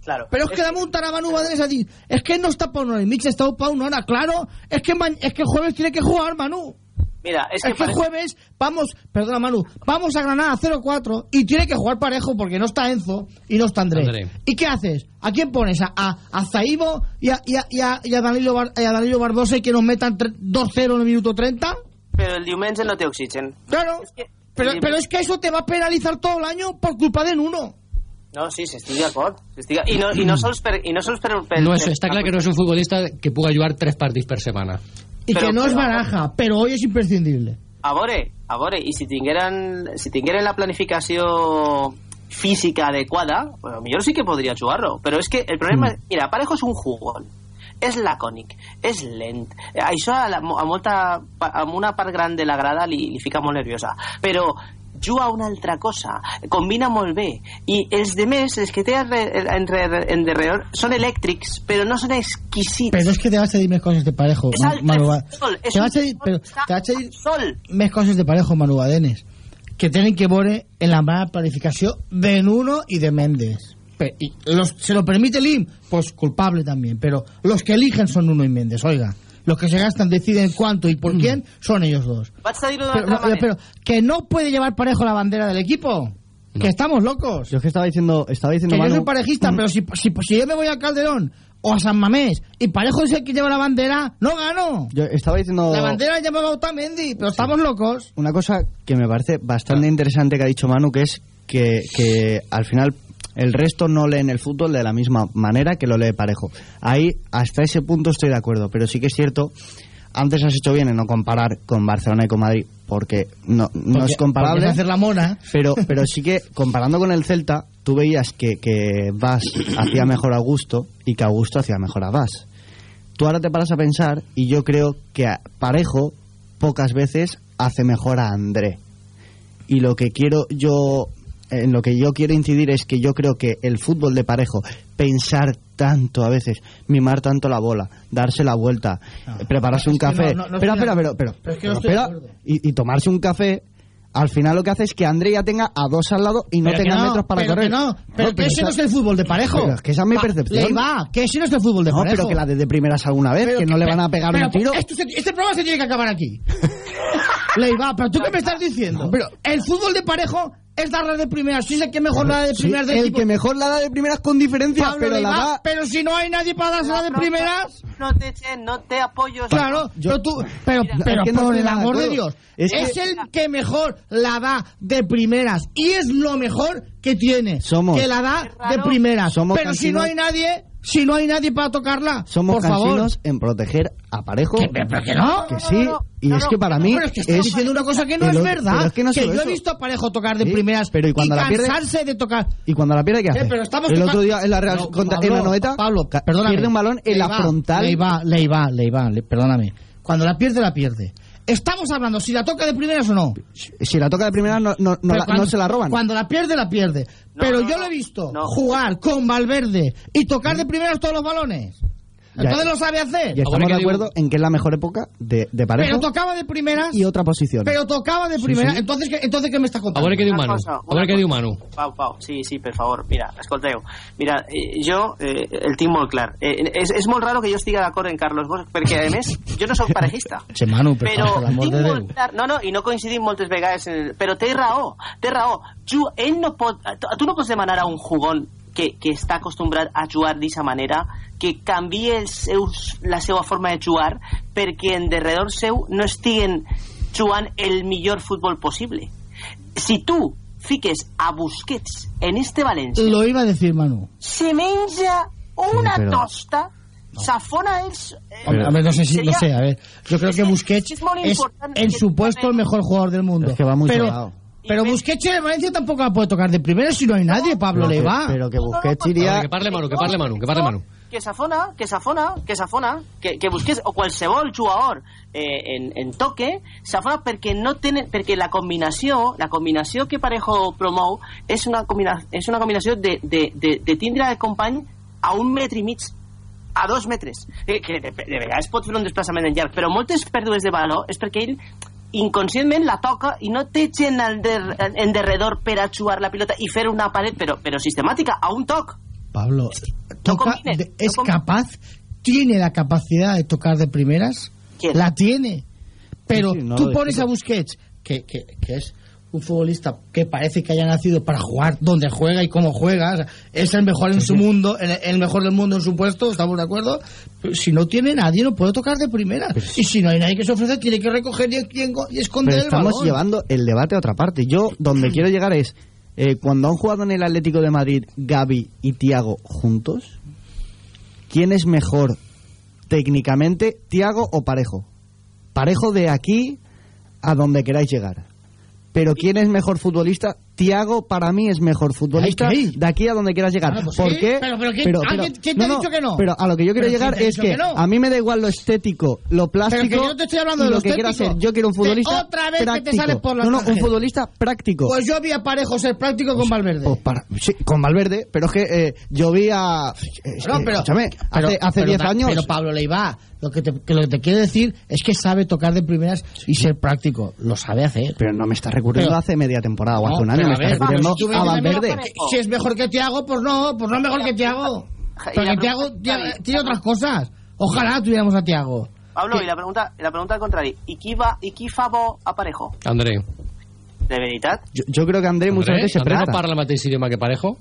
claro. però és que damunt ara Manu Badres a és que no està pa una hora i mitja, està pa una hora claro, es que, ma- es que el jueves tiene que jugar Manu mira, és es que, que el Parejo- jueves vamos, perdona Manu vamos a Granada 0-4 y tiene que jugar Parejo porque no está Enzo y no está André, André. ¿y qué haces? ¿a quién pones? ¿a, a, a Zaibo y a, y a, y a, y a Danilo, Bar- y a Danilo Barbosa y que nos metan tre- 2-0 en el minuto 30? però el diumenge no té oxigen Claro, pero, pero es que eso te va a penalizar todo el año por culpa de Nuno. no, sí, s'estic d'acord s'estic- i, no, i no sols per, i no sols per, per, No és, per- està clar que no és un futbolista que puga jugar tres partits per setmana. Y Pero- que no es baraja, pero hoy es imprescindible. A veure, a veure, i si tingueren, si tingueren la planificació física adequada, bueno, millor sí que podria jugar-lo, però és que el problema... Mm. Mira, Parejo és un jugón, és lacònic, és lent. Això a, la, a, molta, a una part gran de la grada li, li fica molt nerviosa. Però juga una altra cosa, combina molt bé. I els de més, els que té en derredor, són elèctrics, però no són exquisits. Pero es que te vas a decir más cosas de parejo, al- Manu. es sol, es Te vas a pero está te vas a decir sol. més coses de parejo, Manu Badenes, que tienen que veure en la mala planificación de Nuno y de Méndez. Y los, ¿Se lo permite Lim? Pues culpable también. Pero los que eligen son Nuno y Méndez, oiga. Los que se gastan, deciden cuánto y por quién, son ellos dos. Pero, no, pero que no puede llevar parejo la bandera del equipo. Que estamos locos. Yo es que estaba diciendo, estaba diciendo Que yo Manu, soy parejista, pero si, si, si yo me voy a Calderón o a San Mamés y Parejo es el que lleva la bandera, no gano. yo estaba diciendo La bandera lleva Bautamendi, pero estamos locos. una cosa que me parece bastante interesante que ha dicho Manu, que es que, que al final el resto no leen el fútbol de la misma manera que lo lee Parejo. Ahí, hasta ese punto estoy de acuerdo, pero sí que es cierto, antes has hecho bien en no comparar con Barcelona y con Madrid, porque no, no Porque- es comparable. hacer la mona. Pero, pero sí que, comparando con el Celta, tú veías que, que Vas hacía mejor a Augusto y que Augusto hacía mejor a Vas. Tú ahora te paras a pensar y yo creo que a Parejo pocas veces hace mejor a André. Y lo que quiero yo, en lo que yo quiero incidir es que yo creo que el fútbol de Parejo, pensar tanto a veces, mimar tanto la bola, darse la vuelta, eh, prepararse un que café, no, no, no espera, espera, acuerdo. pero, pero, Pero que no espera, y, y tomarse un café, al final lo que hace es que André ya tenga a dos al lado y no Pero que tenga no, metros para pero correr. que no, pero que ese no es el fútbol de Parejo. Pero es que esa es mi percepción. Le va, que ese no es el fútbol de No, Parejo. pero que la de, de primeras alguna vez, Pero que no le van a pegar un tiro. esto se- este programa se tiene que acabar aquí. <laughs> Leiva, pero tú qué me estás diciendo. Pero el fútbol de parejo es darla de primeras. Sí sé que mejor la de Sí, primeras del el equipo. que mejor la da de primeras con diferencia, Pablo pero la da... pero si no hay nadie para dársela de primeras. No te echen, no te apoyo. Claro, pero tú, pero, pero es que no por el de amor de. Dios, Es es, que- el que mejor la da de primeras y es lo mejor que tiene, Somos- que la da de primeras. Somos pero si no hay nadie, si no hay nadie para tocarla, Somos por favor. en proteger a Parejo. ¿Pero que no? Que sí, y es que para mí Pero es que estás es... diciendo una cosa que no es verdad. es que no que yo eso. he visto a Parejo tocar de Sí, primeras pero y cuando la pierde- cansarse de tocar. Y cuando la pierde, ¿qué hace? Eh, pero estamos el otro día en la Real No, contra, Pablo, en la noeta Pablo, pierde un balón en la frontal. Leiva, Leiva, Leiva, le- perdóname. Cuando la pierde, la pierde. Estamos hablando si la toca de primeras o no. Si la toca de primera no, no, no, Pero la- cuando- no se la roban. Cuando la pierde, la pierde. Pero yo lo he visto jugar con Valverde y tocar de primeras todos los balones. Ya- Entonces lo sabe hacer. Y estamos de acuerdo en que es la mejor época de, de Parejo Pero tocaba de primeras. y otra posición. Pero tocaba de Sí, primeras. sí. Entonces, ¿qué, entonces, ¿qué me estás contando? veure què diu Una Manu. cosa, A una veure què cosa. diu Manu. Pau, Pau, sí, sí, per favor, mira, escolteu. Mira, eh, jo eh, el tinc molt clar. Eh, és, és molt raro que jo estigui d'acord en Carlos Bosch, perquè, a més, jo no sóc parejista. <laughs> Che, Manu, per però favor, per l'amor tinc de Déu. molt clar... No, no, i no coincidim moltes vegades, en el, però té raó, té raó. Ju, ell no pot... Tu, tu no pots demanar a un jugón que, que està acostumbrat a jugar d'aquesta manera que canvi els seus, la seva forma de jugar perquè en derredor seu no estiguen jugant el millor futbol possible. Si tu fiques a Busquets en este València, Lo iba a decir Manu. se menja una Sí, pero- tosta, s'afona ells... eh, Hombre, a ver, no sé si, no sería- sé, a ver. Yo creo que Busquets es muy es importante en su puesto el mejor jugador del mundo. Es que va muy pero. Pero Busquets en el Valencia tampoco la puede tocar de primera si no hay nadie, Pablo Pero que- Leiva. pero que Busquets iría... que parle Manu, que parle Manu, que parle Manu. que s'afona, que s'afona, que s'afona, que, que busques o qualsevol jugador eh, en, en toque, s'afona perquè no tenen, perquè la combinació, la combinació que Parejo promou és una, combina, és una combinació de, de, de, de tindre el company a un metre i mig a dos metres eh, que de, de vegades pot fer un desplaçament en llarg però moltes pèrdues de valor és perquè ell inconscientment la toca i no té gent al der, en derredor per a jugar la pilota i fer una paret però, però sistemàtica, a un toc Pablo, toca, combines, de- no es combines. capaz, tiene la capacidad de tocar de primeras. ¿Quién? La tiene. Pero Sí, sí, no tú pones a Busquets, que, que, que es un futbolista que parece que haya nacido para jugar donde juega y cómo juega. o sea, es el mejor en su mundo, el, el mejor del mundo en su puesto, estamos de acuerdo. Pero si no tiene nadie, no puede tocar de primeras. y si no hay nadie que se ofrece, tiene que recoger y, y, y esconder Pero el estamos llevando el debate a otra parte. Yo, donde quiero llegar es, eh, cuando han jugado en el Atlético de Madrid Gaby y Tiago juntos, ¿quién es mejor técnicamente, Tiago o Parejo? Parejo de aquí a donde queráis llegar. Pero ¿quién es mejor futbolista? Tiago para mí es mejor futbolista Ay, de aquí a donde quieras llegar. Bueno, pues ¿Por sí, qué? pero- pero ¿quién- quién te ha dicho que no? Pero a lo que yo quiero llegar ¿quién te ha es que, que no? a mí me da igual lo estético, lo plástico. Pero que yo te estoy hablando de lo lo que estético. ser. Yo quiero un futbolista otra vez que te práctico. sales por la no, no, un futbolista práctico. Pues yo vi a Parejo ser práctico con Valverde. Pues para- sí, con Valverde, pero es que eh, yo vi a. No, pero, escúchame, hace- hace pero 10 da- años. Pero Pablo Leiva, lo que, te, que lo que te quiero decir es que sabe tocar de primeras y ser práctico. Lo sabe hacer. Pero no me está recurriendo hace media temporada o hace un año, me a está pero si a Valverde. "Mira, Si es mejor que Tiago, pues no, pues no es mejor que Tiago. Porque Tiago pregunta tiene, es- otras cosas. Ojalá tuviéramos a Tiago. Pablo, i la pregunta, la pregunta al contrari. I qui, va, I qui fa bo a Parejo? André. De veritat? Yo, yo creo que André muchas André, veces se André no parla el mateix idioma que Parejo?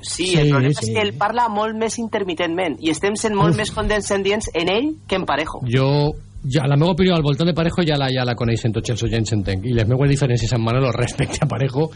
Sí, Sí, el problema sí. és que ell parla molt més intermitentment i estem sent molt més condescendients en ell que en Parejo. Jo, ja, la meva opinió al voltant de Parejo ja la, ja la coneixen tots els oients, entenc. I les meves diferències amb Manolo respecte a Parejo,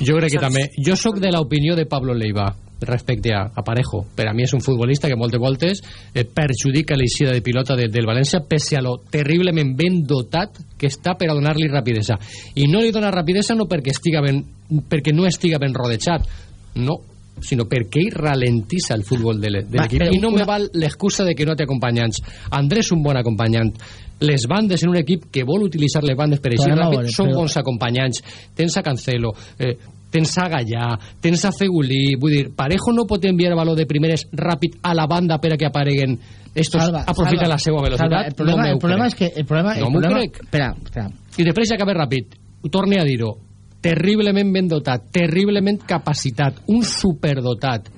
jo crec que també... Jo sóc de l'opinió de Pablo Leiva respecte a, a Parejo. Per a mi és un futbolista que moltes voltes eh, perjudica l'eixida de pilota de, del València pese a lo terriblement ben dotat que està per a donar-li rapidesa. I no li dona rapidesa no perquè, estiga ben, perquè no estiga ben rodejat, no, sinó perquè ell ralentissa el futbol de l'equip. però i no una- me val l'excusa de que no té acompanyants. Andrés és un bon acompanyant. Les bandes en un equip que vol utilitzar les bandes per així ràpid són però- bons acompanyants. Tens a Cancelo eh, tens a Gallà tens a Fegulí. Vull dir, Parejo no pot enviar valor de primeres ràpid a la banda per a que apareguen estos Salva, aprofita Salva, la seva velocitat Salva, el problema, no el problema crec. és que el problema, no el problema, espera, espera. i després ja acabar ràpid torne a dir-ho terriblement ben dotat, terriblement capacitat, un superdotat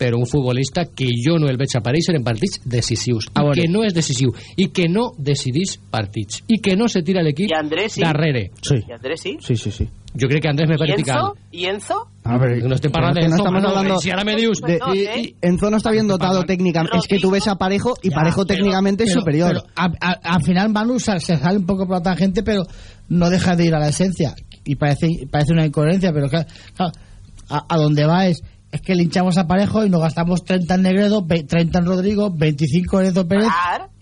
però un futbolista que jo no el veig aparèixer en partits decisius A veure. que no és decisiu i que no decidís partits i que no se tira l'equip sí. darrere I Andrés sí. Sí, sí, sí. jo crec que Andrés me vertical Enzo? I Enzo? A ver, no es que d'Enzo, no estamos Manolo, hablando si ara me dius de, No, y- eh. y Enzo no está bien dotado técnicamente es que tú ves a Parejo y Ya, Parejo pero- técnicamente es pero- superior pero a- a- al final Manu se, se sale un poco por la tangente, pero no deja de ir a la esencia. Y parece, parece una incoherencia, pero claro, claro, a, a donde va es, es que linchamos a Parejo y nos gastamos 30 en Negredo, ve- 30 en Rodrigo, 25 en Enzo Pérez.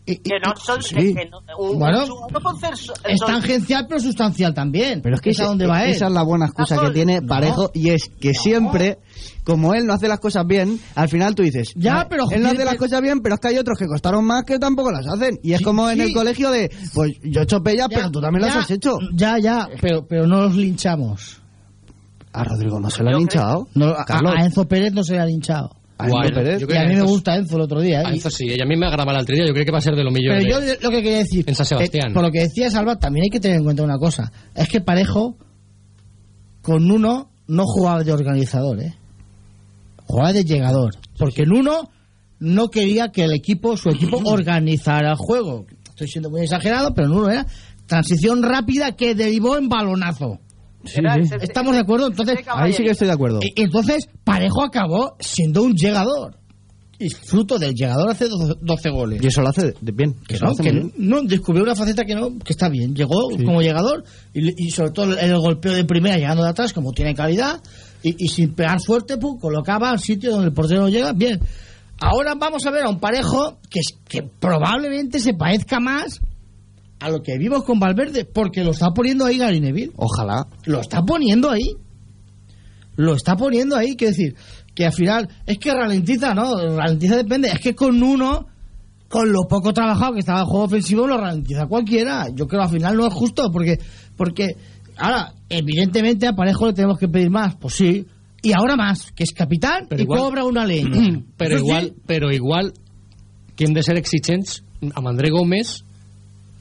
Que no són... sí. Que, que no, un, Bueno, un jugador no pot fer... so- Es son- tangencial pero sustancial también. Pero es que es a donde va él. esa es la buena excusa que tiene No. Parejo y es que siempre, como él no hace las cosas bien, al final tú dices, Ya, "No, pero, él no hace las cosas bien, pero es que hay otros que costaron más que tampoco las hacen. Y es Sí, como en sí. el colegio de, pues yo he hecho pellas, Ya, pero tú también las has hecho. Ya, ya, pero, pero no los linchamos. A Rodrigo no se lo han Yo hinchado. No, a, a Enzo Pérez no se le ha linchado. A Enzo Pérez. Y a mí me gusta Enzo el otro día. ¿eh? a Enzo sí, i a mi m'agrada l'altre dia jo crec que va ser de lo millor Pero de... yo lo que quería decir, En San Sebastián. eh, por lo que decía Salva, también hay que tener en cuenta una cosa. Es que Parejo, con uno, no jugaba de organizador, ¿eh? Jugaba de llegador. Porque en uno no quería que el equipo, su equipo, <clears throat> organizara el juego. Estoy siendo muy exagerado, pero en uno era transición rápida que derivó en balonazo. Sí. ¿Estamos de acuerdo? Entonces, Ahí sí que estoy de acuerdo. y- entonces Parejo acabó siendo un llegador. Y fruto del llegador hace 12, 12 goles. Y eso lo hace bien. Que no, hace que muy bien. no, descubrió una faceta que no, que está bien. Llegó como llegador y, y sobre todo el golpeo de primera llegando de atrás, como tiene calidad, y, y sin pegar fuerte, pues, colocaba al sitio donde el portero no llega. Bien. Ahora vamos a ver a un parejo que, es- que probablemente se parezca más a lo que vimos con Valverde, porque lo está poniendo ahí Gary Neville. Ojalá. Lo está poniendo ahí. Lo está poniendo ahí, quiero decir, que al final es que ralentiza, ¿no? Ralentiza depende, es que con uno, con lo poco trabajado que estaba el juego ofensivo, lo ralentiza cualquiera. Yo creo que al final no es justo, porque, porque ahora, evidentemente a Parejo le tenemos que pedir más, pues sí, y ahora más, que es capitán Pero y igual- cobra una leña. <clears throat> però Eso sí, igual, però igual que hem de ser exigents amb André Gómez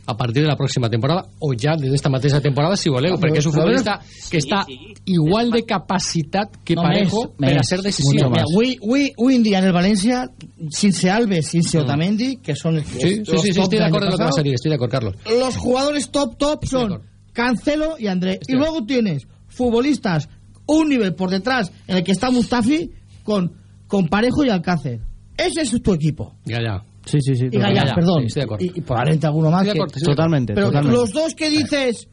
a partir de la pròxima temporada o ja d'esta mateixa temporada si voleu, Ah, perquè és un futbolista que Sí, està sí. igual de capacitat que No, Parejo més, per a ser decisiu. Avui, avui, avui en dia en el València, sense Alves, sense Otamendi, que són els, Mm. Sí, sí, los sí, sí, estoy de acuerdo en lo que vas a decir, estoy de acuerdo, Carlos. los jugadores top top son. Cancelo y André. Y luego tienes futbolistas un nivel por detrás en el que está Mustafi con, con Parejo y Alcácer. Ese es tu equipo. Ya, ya. Sí, sí, sí. Y Gallá, ya, perdón. sí, y, y probablemente alguno más. Que- acuerdo. Totalmente, pero totalmente. los dos que dices,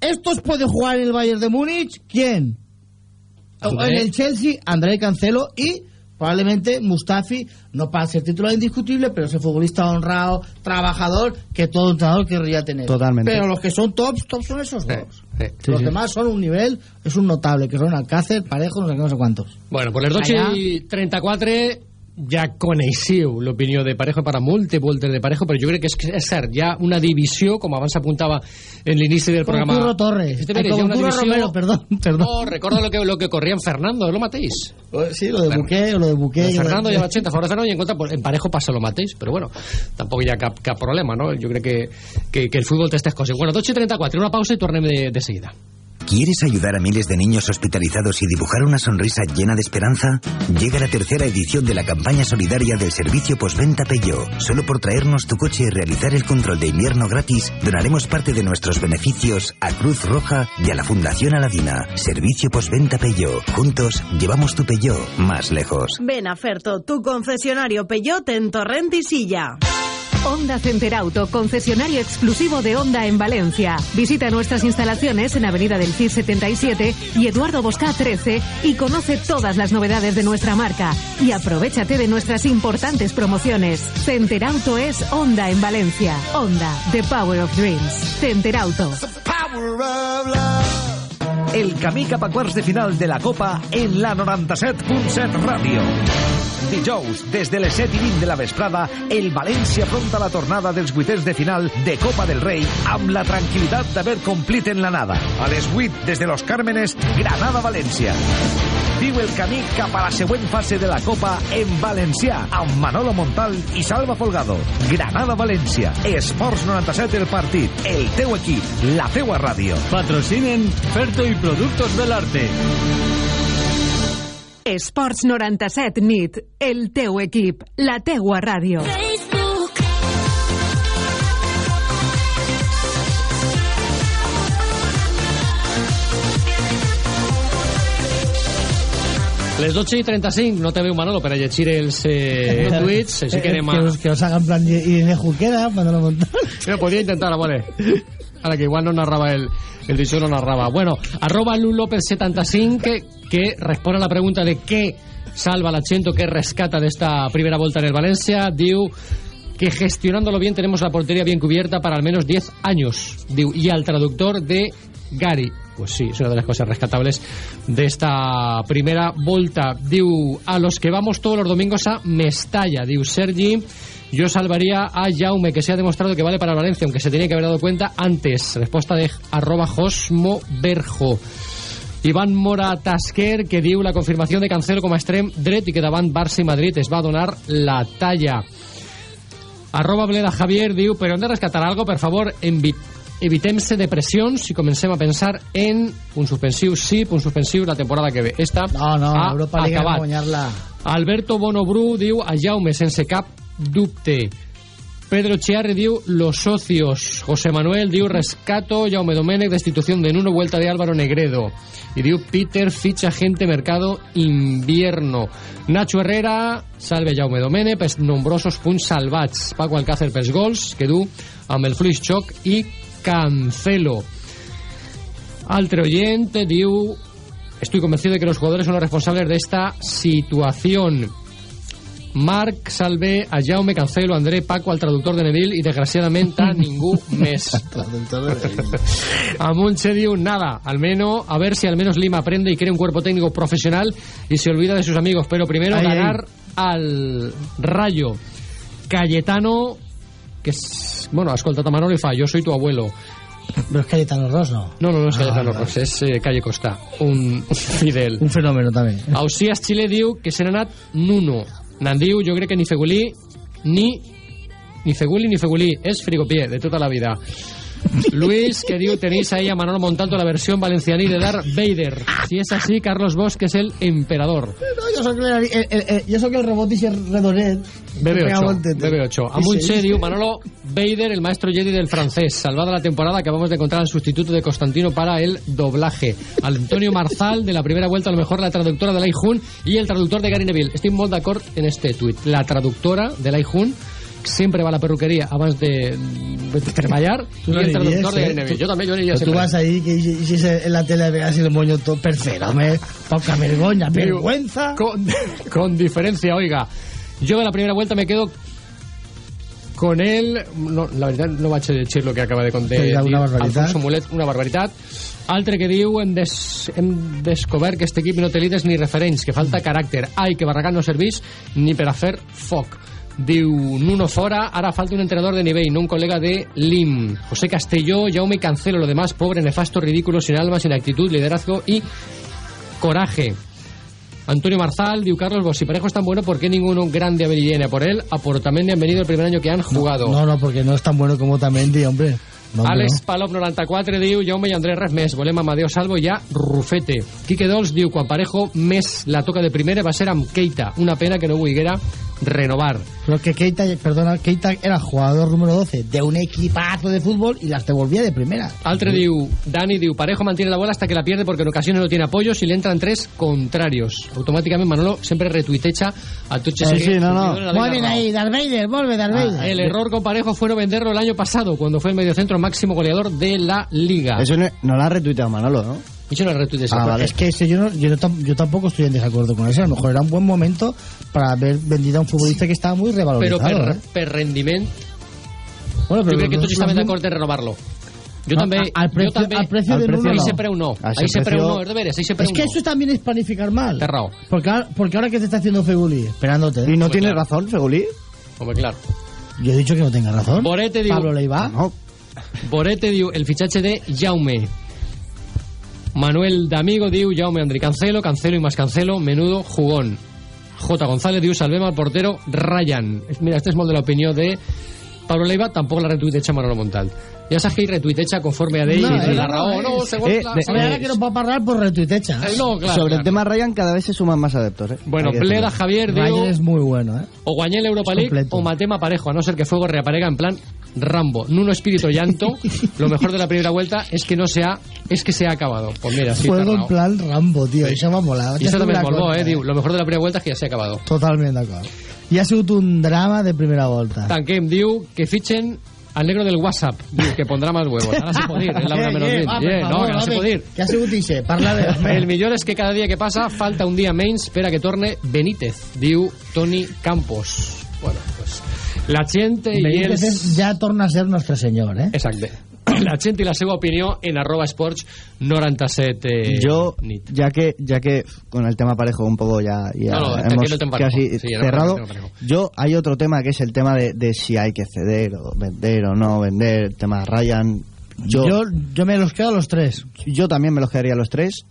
¿estos pueden jugar en el Bayern de Múnich? ¿Quién? André. En el Chelsea, André Cancelo y probablemente Mustafi, no para ser titular indiscutible, pero es el futbolista honrado, trabajador, que todo entrenador querría tener. Totalmente. Pero los que son tops, tops son esos Sí, dos. sí. Los demás son un nivel, es un notable, que son Alcácer, Parejo, no sé qué, no sé cuántos. Bueno, por les 12 Allà- i 34 ja coneixiu l'opinió de Parejo per a multe voltes de Parejo, però jo crec que és, és cert, hi ha una divisió, com abans apuntava en l'inici del programa. Curro Torres. Este Ay, Curro. Romero, perdón, perdón. No, recorda lo que, lo que corría en Fernando, lo mateix. Sí, lo de Buqué, lo de Buqué. <laughs> En Fernando i a Bacheta, a favor de Fernando en contra, pues, en Parejo passa lo mateix, però bueno, tampoc hi ha cap, cap problema, no? Jo crec que, que, que el futbol té aquestes coses. Bueno, 12 i 34, una pausa i tornem de, de seguida. ¿Quieres ayudar a miles de niños hospitalizados y dibujar una sonrisa llena de esperanza? Llega la tercera edición de la campaña solidaria del servicio postventa Peugeot. Solo por traernos tu coche y realizar el control de invierno gratis, donaremos parte de nuestros beneficios a Cruz Roja y a la Fundación Aladina. Servicio postventa Peugeot. Juntos llevamos tu Peugeot más lejos. Ven a tu concesionario Peugeot en Torrent y Silla. Honda Center Auto, concesionario exclusivo de Honda en Valencia. Visita nuestras instalaciones en Avenida del CIR 77 y Eduardo Bosca 13 y conoce todas las novedades de nuestra marca. Y aprovechate de nuestras importantes promociones. Center Auto es Honda en Valencia. Honda, The Power of Dreams. Center Auto. El camí cap a quarts de final de la Copa en la 97.7 Ràdio. Dijous, des de les 7 i 20 de la vesprada, el València afronta la tornada dels vuitens de final de Copa del Rei amb la tranquil·litat d'haver complit en l'anada. A les 8, des de Los Cármenes, Granada-València. Viu el camí cap a la següent fase de la Copa en valencià amb Manolo Montal i Salva Folgado. Granada-València. Esports 97 el partit. El teu equip. La teua ràdio. Patrocinen Ferto y Productos del Arte. Esports 97 nit. El teu equip. La teua ràdio. Les 12 i 35, no te veu Manolo per a llegir els eh, tuits, així que anem a... que, os, que os hagan plan Irene Juquera, Manolo Montal. Mira, podria intentar, vale. Ara que igual no narrava el, el dicho no narrava. Bueno, arroba lulopez75 que, que respon a la pregunta de què salva la Chento, què rescata d'esta primera volta en el Valencia, diu que gestionándolo bien tenemos la portería bien cubierta para al menos 10 años. Diu, y al traductor de Gary. Pues sí, es una de las cosas rescatables de esta primera volta. Diu, a los que vamos todos los domingos a Mestalla. Diu, Sergi, yo salvaría a Jaume, que se ha demostrado que vale para el Valencia, aunque se tenía que haber dado cuenta antes. Respuesta de arroba Josmo Berjo. Ivan Mora Tasker, que diu la confirmació de Cancelo com a extrem dret i que davant Barça i Madrid es va donar la talla. Arroba Bleda Javier diu, però hem de rescatar algo, per favor, evitem-se depressions i comencem a pensar en un suspensiu sí, un suspensiu la temporada que ve. Esta No, no, ha Europa de acabat. Alberto Bonobru diu a Jaume sense cap dubte. Pedro Chiarri diu los socios. José Manuel diu rescato Jaume Domènech destitución de Nuno vuelta de Álvaro Negredo. Y diu Peter ficha gente mercado invierno. Nacho Herrera salve Jaume Domènech nombrosos punts salvats. Paco Alcácer pels gols que du amb el fluix xoc Cancelo. Altre oyente diu Estoy convencido de que los jugadores son los responsables de esta situación. Marc Salvé, a Jaume Cancelo, André, Paco, al traductor de Neville y desgraciadamente a <laughs> ningún mes. a Munche diu nada, al menos, a ver si al menos Lima aprende y crea un cuerpo técnico profesional y se olvida de sus amigos. Pero primero Ahí, ganar al Rayo. Cayetano, que es, bueno, ha escoltat a Manolo fa, yo soy tu abuelo. Pero es Cayetano Ross, ¿no? No, no, no és Ah, Cayetano vale. Ross, és eh, Calle Costa, un, un <laughs> fidel. Un fenómeno también. Ausias Chile diu que se n'ha anat Nuno. N'en diu, jo crec que ni Fegulí, ni... Ni Feguli ni Fegulí, és frigopié de tota la vida. Luis, que diu, tenéis ahí a Manolo Montalto la versión valencianí de Darth Vader. Si es así, Carlos Bosch, que es el emperador. No, yo soy el, el, el, el- yo soy el robot el redonet. BB8, BB8. Amunche diu, Manolo Vader, el maestro Jedi del francés. Salvada la temporada, acabamos de encontrar al sustituto de Constantino para el doblaje. Antonio Marzal, de la primera vuelta, a lo mejor la traductora de Lai Hun y el traductor de Gary Neville. Estic molt d'acord en este tuit. La traductora de Lai Hun sempre va a la perruqueria abans de, de treballar Tú i no el traductor de eh? Tú- Jo també, jo aniria sempre. vas ahí que hiciste en la tele veas el moño todo perfecto, hombre. Poca vergüenza, Diu, vergüenza. Con, <laughs> con diferencia, oiga. Yo de la primera vuelta me quedo con él, no, la veritat no vaig a llegir el que acaba de contar una barbaritat. Alfonso Mulet, una barbaritat. Altre que diu, hem, des, hem descobert que aquest equip no té líders ni referents, que falta caràcter. Ai, que Barragán no serveix ni per a fer foc. Diu Nuno fora, ara falta un entrenador de nivell, no un colega de LIM. José Castelló, Jaume Cancelo, lo demás, pobre, nefasto, ridículo, sin alma, sin actitud, liderazgo y coraje. Antonio Marzal, diu Carlos, vos si Parejo es tan bueno, ¿por qué ninguno grande a por él? A por Otamendi han venido el primer año que han jugado. No, no, porque no es tan bueno como Tamendi, hombre. No, Àlex no. Palop 94 diu Jaume i Andrés res més, volem Amadeo Salvo i ja Rufete. Quique Dols diu quan Parejo més la toca de primera va ser amb Keita, una pena que no volguera renovar. Pero que Keita, perdona, Keita era jugador número 12 de un equipazo de fútbol y las devolvía de primera. Altre diu, Dani diu, Parejo mantiene la bola hasta que la pierde porque en ocasiones no tiene apoyos y le entran tres contrarios. Automáticamente Manolo siempre retuitecha a tots Sí, sí, no, no. Raw. ahí, Darth Vader, vuelve Darth Ah, el error con Parejo fue no venderlo el año pasado, cuando fue el mediocentro máximo goleador de la Liga. Eso no, no lo ha retuiteado Manolo, ¿no? No retuitecha. Ah, vale. Es que ese yo, no, yo, yo tampoco estoy en desacuerdo con eso. A lo mejor era un buen momento para haber vendido a un futbolista que estaba muy Però revalorizado. per, ¿eh? per rendiment, Bueno, jo crec que tots d'acord en renovar-lo. Jo No, també... a- al precio- jo també, al precio de ahí se no. preu no. A ese Ahí se precio- no, es de veres, ahí se Es que eso también es planificar mal. Té raó. Porque ahora, porque ahora que te está haciendo Feguli, esperándote. ¿Y no Hombre, tiene claro. razón, Fegulí? Home, clar. Yo he dicho que no tenga razón. Diu... Pablo Leiva. No. Borete diu el fitxatge de Jaume. Manuel D'Amigo diu Jaume Andri Cancelo, Cancelo y más Cancelo, menudo jugón. J. González diu salvem al portero Ryan. Mira, este es molt de l'opinió de Pablo Leiva, tampoc la retuiteja Manolo Montal. Ja saps que ell retuiteja conforme a d'ell No, i la no, raó. No, segons eh, la... de- A ahora que nos va a parar por retuitecha. Eh, no, clar, Sobre el tema Ryan, cada vez se suman más adeptos, ¿eh? Bueno, decirlo. Javier diu... Ryan es muy bueno, ¿eh? O guanyé l'Europa Es League o matem a Parejo, a no ser que Fuego reaparega en plan Rambo. Nuno Espíritu Llanto, <laughs> lo mejor de la primera vuelta es que no se ha, es que se ha acabado. Pues mira, sí, Fuego en plan Rambo, tío. Eso me ha molado. I Ya això també contra, eh? Diu, lo mejor de la primera vuelta es que ja s'ha acabado. Totalment d'acord. I ha sigut un drama de primera volta. Tanquem, diu que fitxen al negro del WhatsApp. Diu que pondrà más huevos. <laughs> Ara se pot dir, és la una Eh, menos eh, Yeah, no, que no se pot dir. Que ha sigut ixe, parla de... <laughs> El millor és que cada dia que passa falta un dia menys per a que torne Benítez, diu Toni Campos. Bueno, pues la gent i Benítez els... es- ya torna a ser nuestro señor, ¿eh? Exacte. <coughs> La gent i la seva opinió en arroba esports 97 eh, Yo, nit. ya que, ya que con el tema parejo un poco ya, ya No, no, hemos tranquilo, tema Parejo. casi Sí, ya no cerrado, yo hay otro tema que es el tema de, de si hay que ceder o vender o no vender, el tema de Ryan. Yo, Yo, yo me los quedo a los tres. yo también me los quedaría a los tres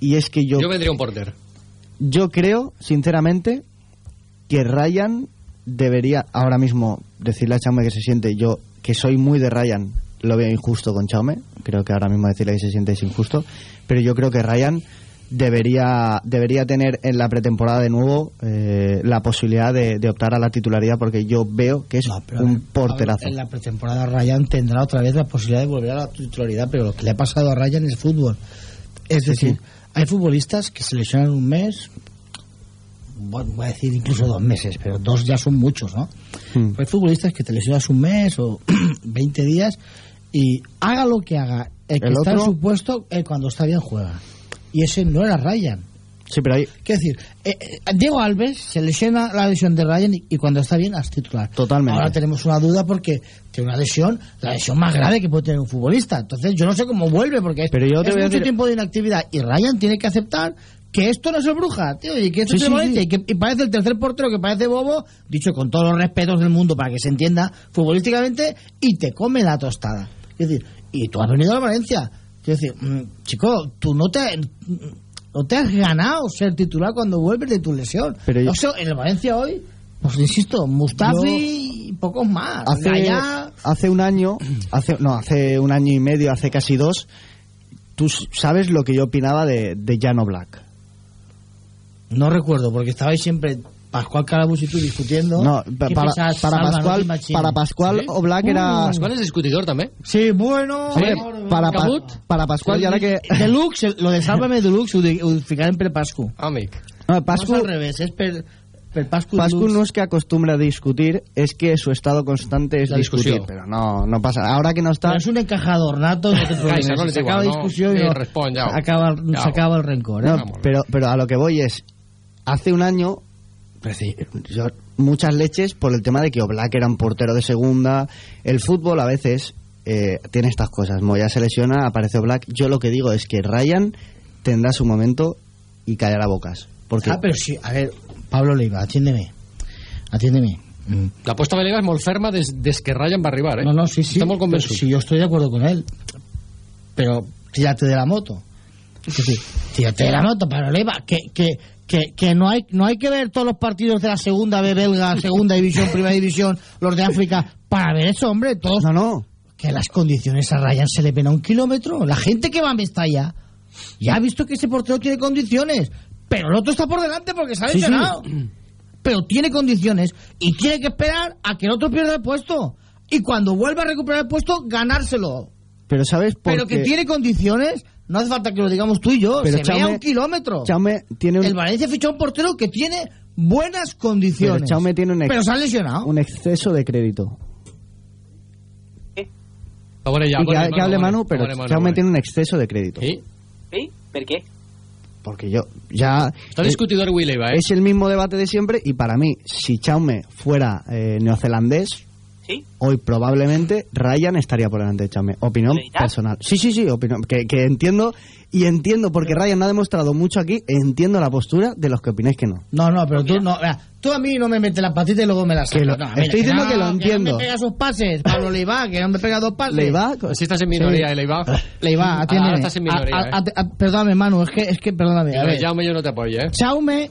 y es que yo, Jo vendria un porter. yo creo, sinceramente, que Ryan debería ahora mismo decirle a Chaume que se siente, yo que soy muy de Ryan, lo veo injusto con Chaume, creo que ahora mismo decirle que se siente es injusto, pero yo creo que Ryan debería debería tener en la pretemporada de nuevo eh, la posibilidad de, de optar a la titularidad porque yo veo que es un ver, porterazo. En la pretemporada Ryan tendrá otra vez la posibilidad de volver a la titularidad, pero lo que le ha pasado a Ryan es fútbol. Es Sí, decir, sí. hay futbolistas que se lesionan un mes, bueno, voy a decir incluso dos meses, pero dos ya son muchos, ¿no? Mm. Hay futbolistas que te lesionas un mes o <clears throat> 20 días y haga lo que haga, el que El está en otro- su puesto, eh, cuando está bien juega. Y ese no era Ryan. Sí, pero ahí Quiero decir, eh, eh, Diego Alves se lesiona la lesión de Ryan y, y cuando está bien es titular. Totalmente. Ahora tenemos una duda porque tiene una lesión, la lesión más grave que puede tener un futbolista. Entonces yo no sé cómo vuelve porque es, Pero yo te es mucho decir- tiempo de inactividad y Ryan tiene que aceptar que esto no es el Bruja, tío, y que esto Sí, es el sí, sí. y que y parece el tercer portero que parece bobo, dicho con todos los respetos del mundo para que se entienda futbolísticamente, y te come la tostada. Es decir, y tú has venido a Valencia. Es decir, mm, chico, tú no te no te has ganado ser titular cuando vuelves de tu lesión. Pero yo- O sea, en el Valencia hoy, pues insisto, Mustafi y pocos más. hace, Gaya- hace un año, hace no, hace un año y medio, hace casi dos, tú sabes lo que yo opinaba de, de Jano Black. No recuerdo, porque estabais siempre Pascual Calabus y tú discutiendo. No, pa- ¿Qué para, para Salva, no Pascual, te imagines? para Pascual Sí? o Black era... Pasqual és discutidor, també. Sí, bueno. Hombre, bueno, para, pa- para Pascual, y ahora que... Deluxe, lo de Sálvame Deluxe ho, ho ficarem per Pascu. Amic. No, No Pascu, és al revés, és per, per Pascu, Pascu no es que acostumbre a discutir, es que su estado constante es La discutir. discusión. Pero no, no pasa. Ahora que no está... Però és un encajador nato, no no li Se té acaba la no? discussió i Sí, no, respon, ja. acaba, Ja. s'acaba el rencor. Eh? No, pero, pero a lo que voy es, hace un año yo, muchas leches por el tema de que Oblak era un portero de segunda. El fútbol a veces eh, tiene estas cosas. Moya se lesiona, aparece Oblak. Yo lo que digo es que Ryan tendrá su momento y callará bocas. Porque Ah, pero sí, a ver, Pablo Leiva, atiéndeme. Atiéndeme. Mm. L'aposta de Lega és molt ferma des, des que Ryan va arribar, eh? No, no, sí, sí. Està molt convençut. Sí, yo estoy de acuerdo con él. Pero tírate de la moto. Es decir, tírate de la moto, Pablo Leiva. Que, que, que, que no, hay, no hay que ver todos los partidos de la segunda B belga, <laughs> segunda división, primera división, los de África, para ver eso, hombre. Todos. No, no. Que las condiciones a Ryan se le ven a un kilómetro. La gente que va a Mestalla ya ha visto que ese portero tiene condiciones. Pero el otro está por delante porque se ha Sí, sí. lesionado. Pero tiene condiciones y tiene que esperar a que el otro pierda el puesto. Y cuando vuelva a recuperar el puesto, ganárselo. Pero ¿sabes por Pero que tiene condiciones, no hace falta que lo digamos tú y yo. Pero se ve a Chaume- un kilómetro. Chaume tiene un, El Valencia fichó a un portero que tiene buenas condiciones. pero Chaume tiene un, ex- Pero se ha lesionado. un exceso de crédito. Y que, hable Manu, pero Chaume tiene un exceso de crédito. Sí? Sí? Per què? Porque yo ya... Está discutidor Willy, ¿eh? Es el mismo debate de siempre y para mí, si Chaume fuera eh, neozelandés, Sí? hoy probablemente Ryan estaría por delante de Chaume. Opinión personal. Sí, sí, sí, opinión, que, que entiendo y entiendo porque Ryan no ha demostrado mucho aquí, entiendo la postura de los que opináis que no. No, no, pero tú no. mira, tú a mí no me metes la patita y luego me la. Que lo- No, mira, estoy diciendo no, que lo entiendo. no me pega esos pases, Pablo Leiva, que no me pega dos pases. Leiva, Si estás en minoría, Sí. Leiva. <laughs> Leiva, atiéndeme. Ahora estás en minoría, A- a- eh. a- a- perdóname, Manu, es que, es que perdóname. a ver. Jaume yo no te apoyo, ¿eh? Chaume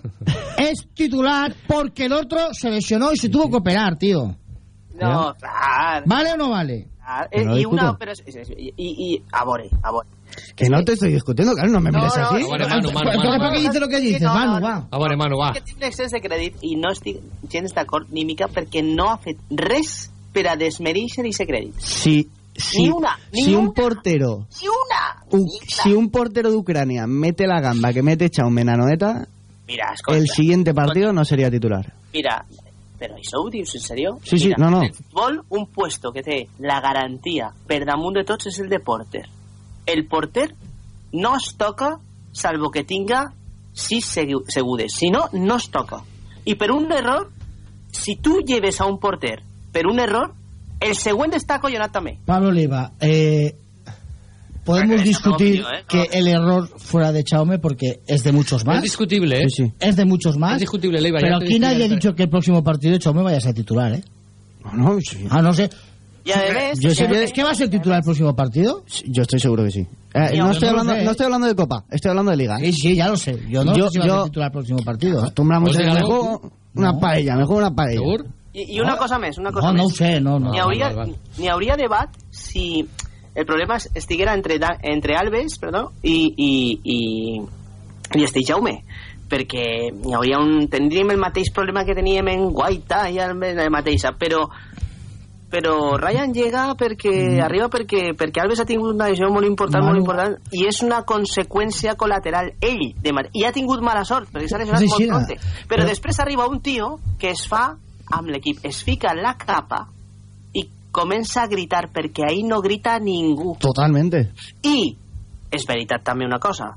es titular porque el otro se lesionó y se tuvo que operar, tío. No, clar. ¿Vale o no vale? clar. Que no Eh, I discuto. una... Però, és- és- i, i, a veure, a veure. Que no te estoy discutiendo, claro, no me mires no, así. no, Vale, Manu, Manu, Entonces, Manu. ¿por qué dices lo que dices? No, no, Manu, va. A veure, Manu, va. Que té un excés de crèdit i no estic gens d'acord ni mica perquè no ha fet res per a desmereixer aquest crèdit. Si, si, Ni una, ni si un una. portero Si una! un- si un portero de Ucrania mete la gamba que mete Chaume en Anoeta, Mira, escolta. el siguiente partido no sería titular. Mira, però això ho dius en sèrio? Sí, sí, no, no. En el futbol, un puesto que té la garantia per damunt de tots és el de porter. El porter no es toca salvo que tinga sis segu- segudes. Si no, no es toca. I per un error, si tu lleves a un porter per un error, el següent està acollonat també. Pablo Leiva, eh, podemos discutir opinión, ¿eh? que el error fuera de Chaume porque es de muchos más. Es discutible, ¿eh? Sí, sí. Es de muchos más. Es discutible, Leiva. ya Pero aquí nadie ha dicho que el próximo partido de Chaume vaya a ser titular, ¿eh? No, no, sí. Ah, no sé. I a més, Yo sé que- ¿Es que va a ser titular el próximo partido? Sí, Yo estoy seguro que sí. Eh, no, estoy hablando, no estoy hablando de Copa, estoy hablando de Liga. ¿eh? Sí, sí, ya lo sé. Yo no Yo- sé si va a yo- ser titular el próximo partido. Acostumbramos ¿Vols a dir me juego una No. paella, me juego una paella. Segur? I, i una No. cosa més, una cosa No, més. no ho sé, no, no. N'hi hauria, val, val. n'hi hauria debat si el problema es- estiguera entre, entre Alves perdó, i, i, i, i este Jaume perquè hi hauria un, tindríem el mateix problema que teníem en Guaita i el, la mateixa, però però Ryan llega perquè arriba perquè, perquè Alves ha tingut una decisió molt important, Manu. molt. important i és una conseqüència col·lateral. Ell de, mar- i ha tingut mala sort perquè s'ha lesionat molt sí, prompte. Però però- després arriba un tio que es fa amb l'equip, es fica la capa comença a gritar perquè ahí no grita ningú Totalmente. i és veritat també una cosa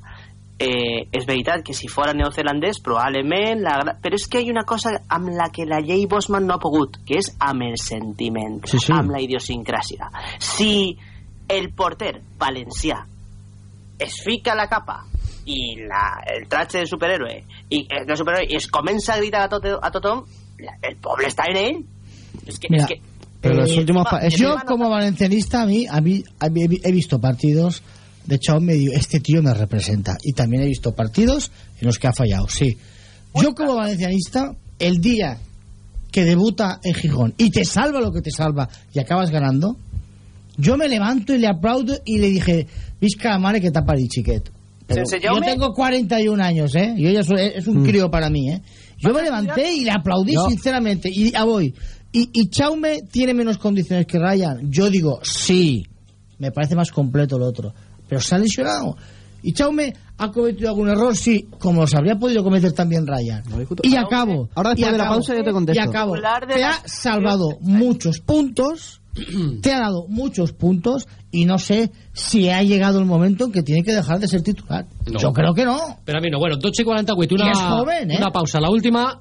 eh, és veritat que si fora neozelandès probablement la... però és que hi ha una cosa amb la que la llei Bosman no ha pogut que és amb el sentiment Sí, sí. amb la idiosincràsia si el porter valencià es fica la capa i la, el tratge de superhéroe i, eh, de superhéroe, es comença a gritar a, tot, a tothom el poble està en ell és que, Mira, és que Pero los Eh, últimos pa- es- Yo, como valencianista, a mí, a mí, a mí he he visto partidos de Chaume y digo, este tío me representa. Y también he visto partidos en los que ha fallado, sí. Yo, como valencianista, el día que debuta en Gijón y te salva lo que te salva y acabas ganando, yo me levanto y le aplaudo y le dije, visca la madre que tapa el chiquet. Pero yo tengo 41 años, ¿eh? Yo ya soy, es un Mm. crío para mí, ¿eh? Yo me levanté y le aplaudí No. sinceramente. Y ya voy. Y, y Chaume tiene menos condiciones que Ryan. Yo digo, sí. Me parece más completo el otro. Pero se ha lesionado. Y Chaume ha cometido algún error, sí, como los habría podido cometer también Ryan. Y acabo. Ahora después y de la pausa yo te contesto. Y acabo. Te ha salvado muchos puntos <clears throat> te ha dado muchos puntos y no sé si ha llegado el momento en que tiene que dejar de ser titular. No. Yo creo que no. Per a mi no. Bueno, 12 i 48, una, I és joven, eh? una pausa, la última,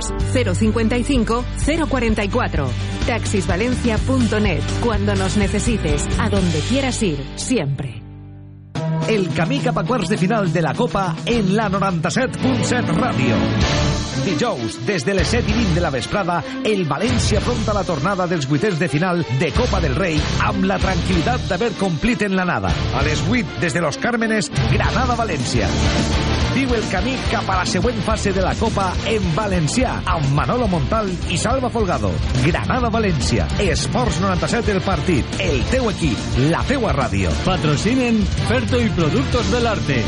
055 044. Taxisvalencia.net. Cuando nos necesites, a donde quieras ir, siempre. El camí cap a quarts de final de la Copa en la 97.7 Ràdio. Dijous, des de les 7 i 20 de la vesprada, el València afronta la tornada dels vuitens de final de Copa del Rei amb la tranquil·litat d'haver complit en l'anada. A les 8, des de Los Cármenes, Granada-València. Viu el camí cap a la següent fase de la Copa en valencià amb Manolo Montal i Salva Folgado. Granada-València. Esports 97 el partit. El teu equip. La teua ràdio. Patrocinen Ferto y Productos del Arte.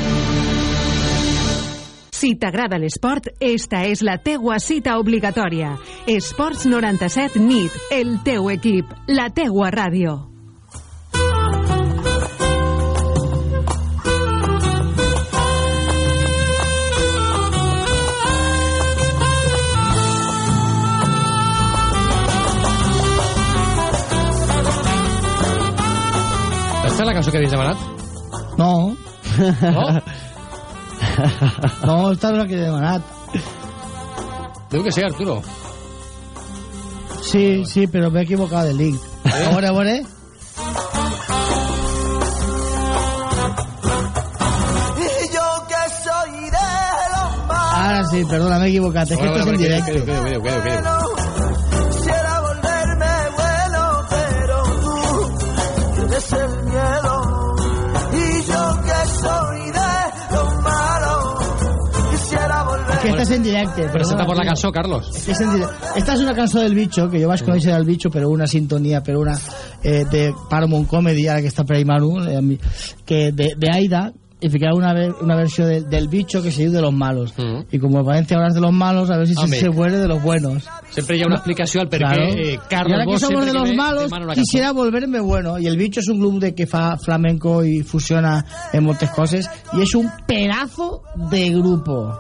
Si t'agrada l'esport, esta és la teua cita obligatòria. Esports 97 NIT, el teu equip, la teua ràdio. Aquesta és la cançó que havies demanat? No. No? <laughs> No, esta és la que he demanat. Diu que sí, Arturo. Sí, sí, però m'he equivocat del link. A veure, a veure. De. Ara sí, perdona, m'he equivocat. És que esto és en directe. En directe. Presenta por la cançó, Carlos. és en directe. Esta és una cançó del Bicho, que jo vaig conèixer del Bicho, però una sintonia, però una eh, de Paramount Comedy, ara que està per ahí Manu, eh, que de, de Aida, y ficaba una, ver- una versión de- del bicho que se diu de los malos. Y como Valencia es de los malos, a ver si se, Home. se muere de los buenos. Sempre hi ha una explicació al per Claro. eh, y Carlos ahora que somos de los malos, quisiera volverme bueno. Y el bicho es un club de que fa flamenco y fusiona en muchas cosas. Y es un pedazo de grupo.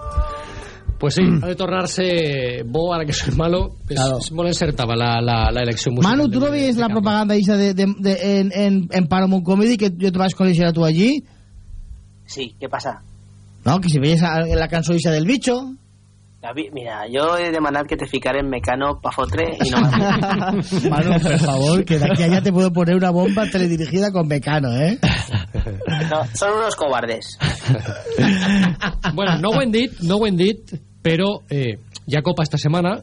Pues sí, <clears throat> ha de tornar-se bo ara que soy malo. És, Claro. molt encertava la, la, la elecció musical. Manu, ¿tú no veías la propaganda esa de, de, de- en, en, en Paramount Comedy que yo te vas a conocer a tú allí? Sí, ¿qué pasa? No, que si veías a- la canción esa del bicho. Mira, yo he demanat que te ficar en Mecano pa fotre y no m'ha- <laughs> Manu, por favor, que de aquí a allá te puedo poner una bomba teledirigida con Mecano, ¿eh? no, son unos cobardes. <laughs> Bueno, no hem dit, no hem dit, però eh, hi ha Copa esta setmana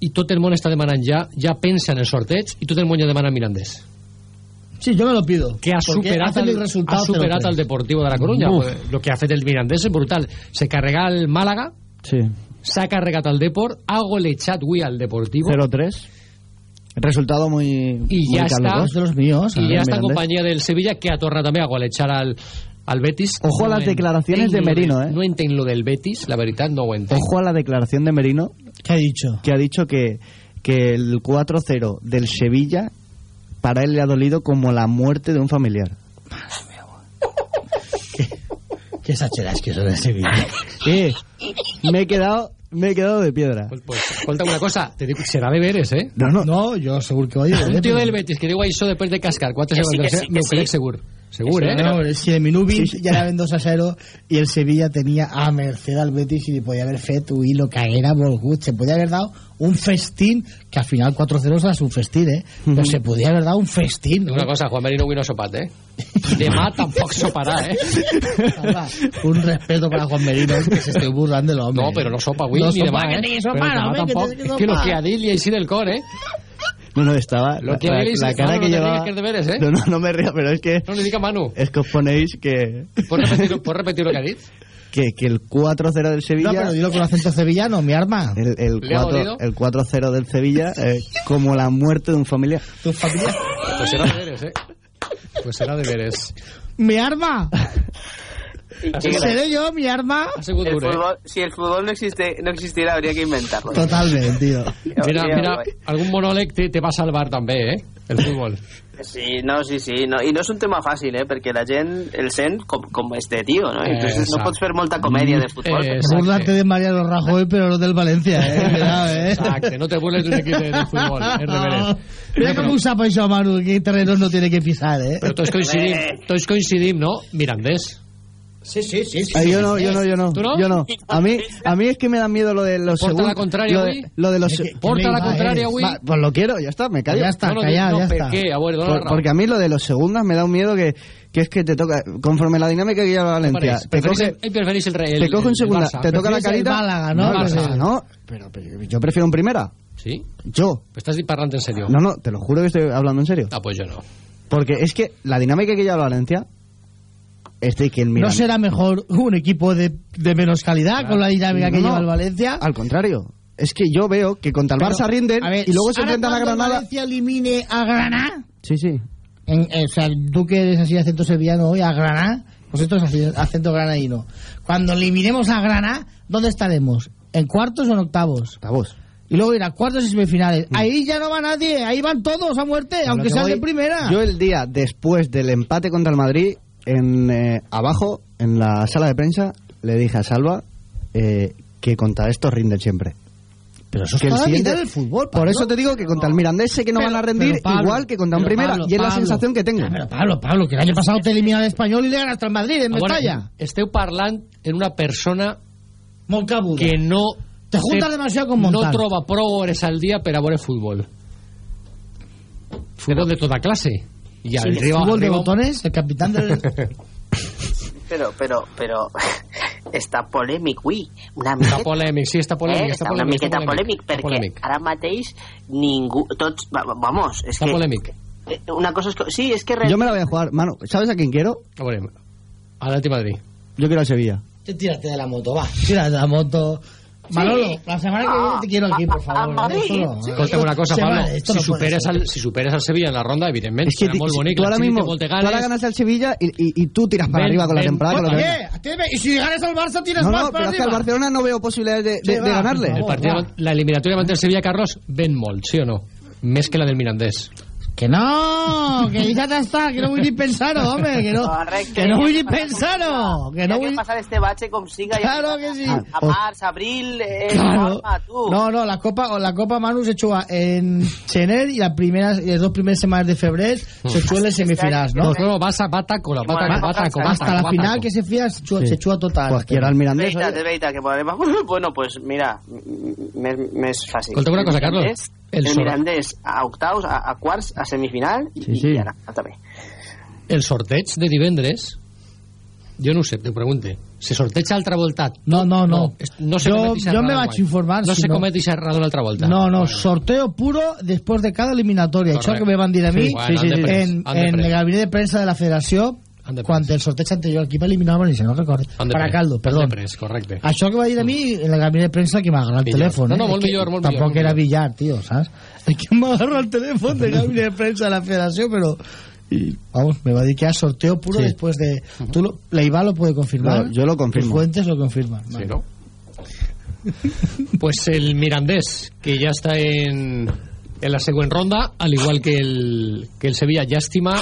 i tot el món està demanant ja, ja pensa en el sorteig i tot el món ja demana Mirandés. Sí, yo me lo pido. Que ha superat, el, ha superat el Deportivo de la Coruña. Uf. Pues, lo que ha fet el Mirandés és brutal. Se carrega el Màlaga, Sí. s'ha carregat el Deport, ha golejat avui al Deportivo 0-3. Resultado muy. i muy està, caluroso. de los míos. està en Mirandés. companyia del Sevilla que ha tornat també a golejar al, al Betis. Ojo a las declaraciones de lo Merino, del- eh. No entenc lo del Betis, la veritat no entenc. Ojo a la declaración de Merino. ¿Qué ha dicho? Que ha dicho que, que el 4-0 del Sevilla para él le ha dolido como la muerte de un familiar. Qué sacheras que son de Sevilla. Eh, me he quedado, me he quedado de piedra. Pues, pues, escolta una cosa, te dic, serà de veres, eh? No, no. No, yo seguro que oye. Un tío del Betis que diu això després de cascar 4 Que sí, segundos, que eh? sí, m'ho sí. crec segur. Segur, eh? No, si el minut 20 ja anaven 2 a 0 i el Sevilla tenia a merced al Betis i li podia haver fet ui, lo que haguera volgut. Se podia haver dado un festín, que al final 4-0 és un festín, eh? Però se podia haver dado un festín. Una cosa, Juan Merino avui no ha sopat, eh? Demà tampoc soparà, eh? Salva, un respeto para Juan Merino, que se esté burlando del hombre. No, però no sopa avui No ni sopa, demà, que eh? que Però sopar, demà hombre, que tampoc. que És que lo que ha dit li ha així del cor, eh? No, no, estaba. Lo La, que la- la cara no, que no llevaba. que es de veres, eh? No, no, no me río, pero es que. No li dic a Manu. Es que os ponéis que. Pots repetir, pots repetir lo que ha dit? <laughs> Que, que el 4-0 del Sevilla. No, pero dilo con acento sevillano, mi arma. El, el, ¿Le ha 4, dolido? el 4-0 del Sevilla, eh, como la muerte de un familiar. ¿Tu familia? Pues serà de veres, eh? Pues serà de veres. Mi arma. <laughs> ¿Seré yo, mi arma? El fútbol, si el fútbol no, existe, no existiera, habría que inventarlo. Totalmente, tío. Mira, mira, algun monòleg te, te va salvar també, eh? El futbol. Sí, no, sí, sí. No, I no és un tema fàcil, eh? Perquè la gent el sent com, com este tio, no? Entonces no Exacte. pots fer molta comèdia de futbol. Eh, perquè- Burlate de Mariano Rajoy, pero no del Valencia, eh? Cuidado, eh? Exacte, no te burles d'un equip de, de futbol, de veres. Mira com ho sap això, Manu, que terrenos no tiene que pisar, eh? Però tots coincidim, tots coincidim, no? Mirandés. Sí, sí, sí. sí, Ah, yo sí, no, sí. yo no, yo no. ¿Tú no? Yo no. A mí, a mí es que me da miedo lo de los Porta segundos. la contraria, lo, de, güey. lo de los. ¿Qué- qué Porta la contraria, güey. Va, Pues lo quiero, ya está, me callo. Ya está, No, no, callado, no, ya ¿per está. qué? A ver, dona la Por- porque a mí lo de los segundas me da un miedo que, que es que te toca, conforme la dinámica que lleva Valencia, te coge, el, preferís el, el, te coge en segunda, Barça. te toca la carita. Málaga, ¿no? el Barça, Pues, no, pero, pero yo prefiero en primera. Sí? Yo. Estàs parlant en serio? No, no, te lo juro que estoy hablando en serio. Ah, pues yo no. Porque es que la dinámica que lleva Valencia, este que el ¿No será mejor un equipo de, de menos calidad con la dinámica que lleva el Valencia? Al contrario. Es que yo veo que contra el Pero, Barça rinden ver, y luego se enfrentan a Granada. Valencia elimine a Granada, Sí, sí. en- eh, o sea, tú que eres así acento sevillano hoy, a Granada, pues esto es así, acento granadino. Cuando eliminemos a Granada, ¿dónde estaremos? ¿En cuartos o en octavos? Octavos. Y luego ir a cuartos y semifinales. Ahí ya no va nadie, ahí van todos a muerte, aunque que sean de primera. Yo el día después del empate contra el Madrid, en eh, abajo, en la sala de prensa, le dije a Salva eh, que contra esto rinde siempre. Pero eso es que el siguiente- del fútbol, Por eso te digo que contra el Mirandés sé que no Pero- van a rendir pero, Pablo, igual que contra un primera. Pablo, y es la Pablo. sensación que tengo. Pero Pablo, Pablo, que el año pasado te elimina el español y le ganaste al Madrid en Ah, bueno, Mestalla. esteu parlant en una persona que no... Te juntas té- demasiado con No Montal. troba prou hores al dia per a veure futbol. Futbol de tota classe. I Sí, arriba, fútbol de botones, el capitán del... <laughs> Però, però, però... <laughs> està polèmic, ui. Una Està miqueta, polèmic, sí, està polèmic. eh? està Està una polèmic, miqueta està polèmic, està perquè polèmic. ara mateix ningú... Tots... va- Vamos, és Està que... polèmic. eh, Una cosa és que... Sí, és que... Yo me la voy a jugar. Manu, ¿sabes a quién quiero? A veure, Atleti Madrid. Yo quiero al Sevilla. Tírate de la moto, va. Tírate de la moto. Manolo, la semana que viene te quiero aquí, por favor. Esto no, ¿eh? Escolta'm una cosa, Pablo. esto si, no superes al, si superes al Sevilla en la ronda, evidentment, Es que serà molt bonic. ahora Chini mismo tú ahora ganes. ganas al Sevilla y, y, y tú tiras para Ven, arriba con la temporada. con lo que Oye, venga. active, y si ganas al Barça tienes No, más no, para pero es que al arriba. Barcelona no veo posibilidades de, de- de ganarle. por El favor. partido, la eliminatoria ante el Sevilla, Carlos, ven molt, sí o no? Més que la del Mirandés. Que no, que ya està, que no vull ni home, que no, <laughs> Correcte. que no vull ni que no ha que vull... passar este bache com siga. Claro que sí. A, a març, abril, eh, Claro. norma, tu. No, no, la Copa, la Copa Manu se juega en gener y las primeras, y las dos primeras semanas de febrer se juega en semifinals, ¿no? No, no, vas a bataco, la bataco, Bueno, bataco, hasta la final que se fía se juega, Sí. se juega total. Pues quiero al És Mirandés. que podem... <laughs> Bueno, pues mira, m- més, més fàcil. Escolta una cosa, Carlos. El El, Mirandés a octaus, a, a quarts, a semifinal i, Sí, sí. i ara, també. El sorteig de divendres, jo no ho sé, te ho pregunte. Se sorteja altra volta? No, no, no. es- no se Jo- me vaig informar, No si se no- comet ixa errada una altra volta. No, no, sorteo puro después de cada eliminatoria. Això que me van dir a mi Sí, bueno, han de pres, en, en pres. el gabinet de prensa de la federació quan el sorteig anterior aquí eliminar el València, no de Para pres, Caldo, perdó. de pres, correcte. Això que va dir a mi en el gabinet de prensa que m'agarra el telèfon. No, eh? no, molt És que millor, molt Tampoc millor, era molt billar, tío, ¿sabes? Es <laughs> que m'agarra el telèfon del gabinet de prensa de la federació, pero... Y, vamos, me va a decir que sorteo puro Sí. después de... Tú lo, Leiva lo puede confirmar. No, yo lo confirmo. Tus fuentes lo confirman. Sí, ¿no? pues el Mirandés, que ya está en, en la següent ronda, al igual que el, que el Sevilla. Llàstima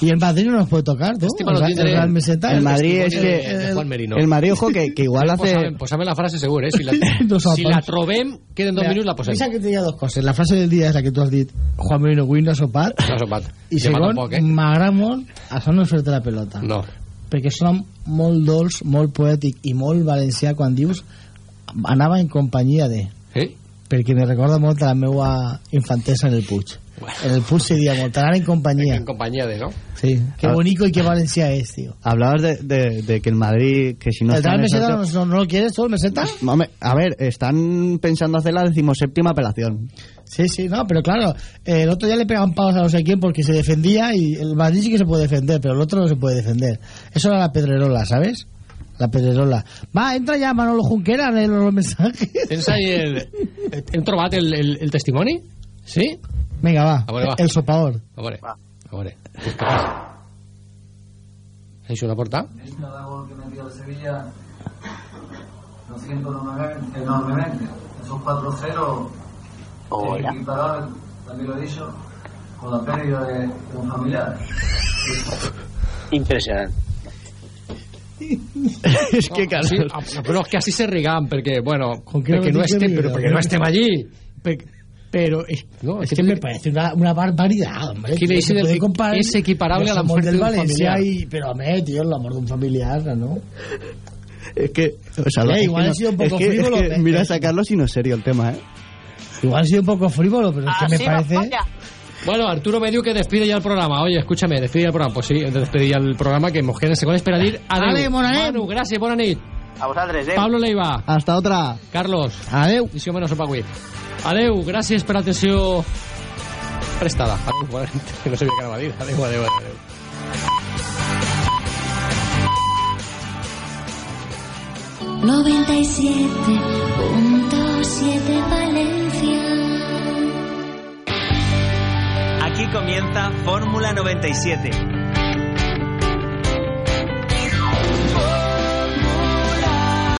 Y el Madrid no nos puede tocar, ¿no? Este el, el Real Meseta, el Madrid es que de Juan Merino. el Madrid ojo que, que igual hace Posame, posame la frase segura, eh? Si la, <laughs> si la trobem, queden dos Mira, minuts, la posem. Pensa que te dos coses. La frase del dia és la que tu has dit. Juan Merino avui no ha sopat. <laughs> No ha sopat. I Demà segon, tampoc, eh? m'agrada molt això no fer-te la pelota. No. Perquè sona molt dolç, molt poètic i molt valencià quan dius anava en companyia de... Sí? Perquè me recorda molt a la meva infantesa en el Puig. En el Puig se dia molt, <laughs> anar en companyia. En compañía de, ¿no? Sí, qué Ah. bonito y qué Valencia es, tío. hablabas de, de, de que el Madrid que si no ¿El Meseta no, no, no lo quieres tú, el Meseta? Hombre, a ver, están pensando hacer la decimoséptima apelación. Sí, sí, no, pero claro, el otro día le pegaban pavos a no sé quién porque se defendía y el Madrid sí que se puede defender, pero el otro no se puede defender. Eso era la pedrerola, ¿sabes? La pedrerola. Va, entra ya Manolo Junquera en los mensajes. Tens ahí el... <laughs> Hem trobat el, el, el testimoni? Sí? Venga, va. A veure, va. El sopador. A veure, a? ¿Això una porta? Cada gol que metió el Sevilla lo siento enormemente. Esos 4-0 Hola. es equiparable, también lo he dicho, con la pérdida de, de un familiar. Impressionant. és <laughs> que, Carlos... Sí, però és que així se rigam, perquè, bueno, no no que estem, però perquè no no? estem allí. Pe- Pero es, No, es es que que me parece una, una barbaridad, hombre. Se comparar- es equiparable a la muerte del de Valencia familiar. y, pero, hombre, tío, el amor de un familiar, ¿no? Es que... o sea, Eh, es igual que ha sido un es poco es frívolo, que pe- mira sacarlo si no es serio el tema, ¿eh? Igual ha sido un poco frívolo, pero es que me parece... Bueno, Arturo me diu que despide ya el programa. Oye, escúchame, despide ya el programa. Pues sí, hem de despedir ya el programa, que mos queden segones per a dir adeu. Manu, gràcies, bona nit. A vosaltres, eh? Pablo Leiva. Hasta otra. Carlos. Adeu. Edició menys sopa avui. Adeu, gràcies per l'atenció prestada. Adeu, <laughs> no sabia què anava a dir. Adeu, adeu, adeu. 97.7 Valencia. Aquí comienza Fórmula 97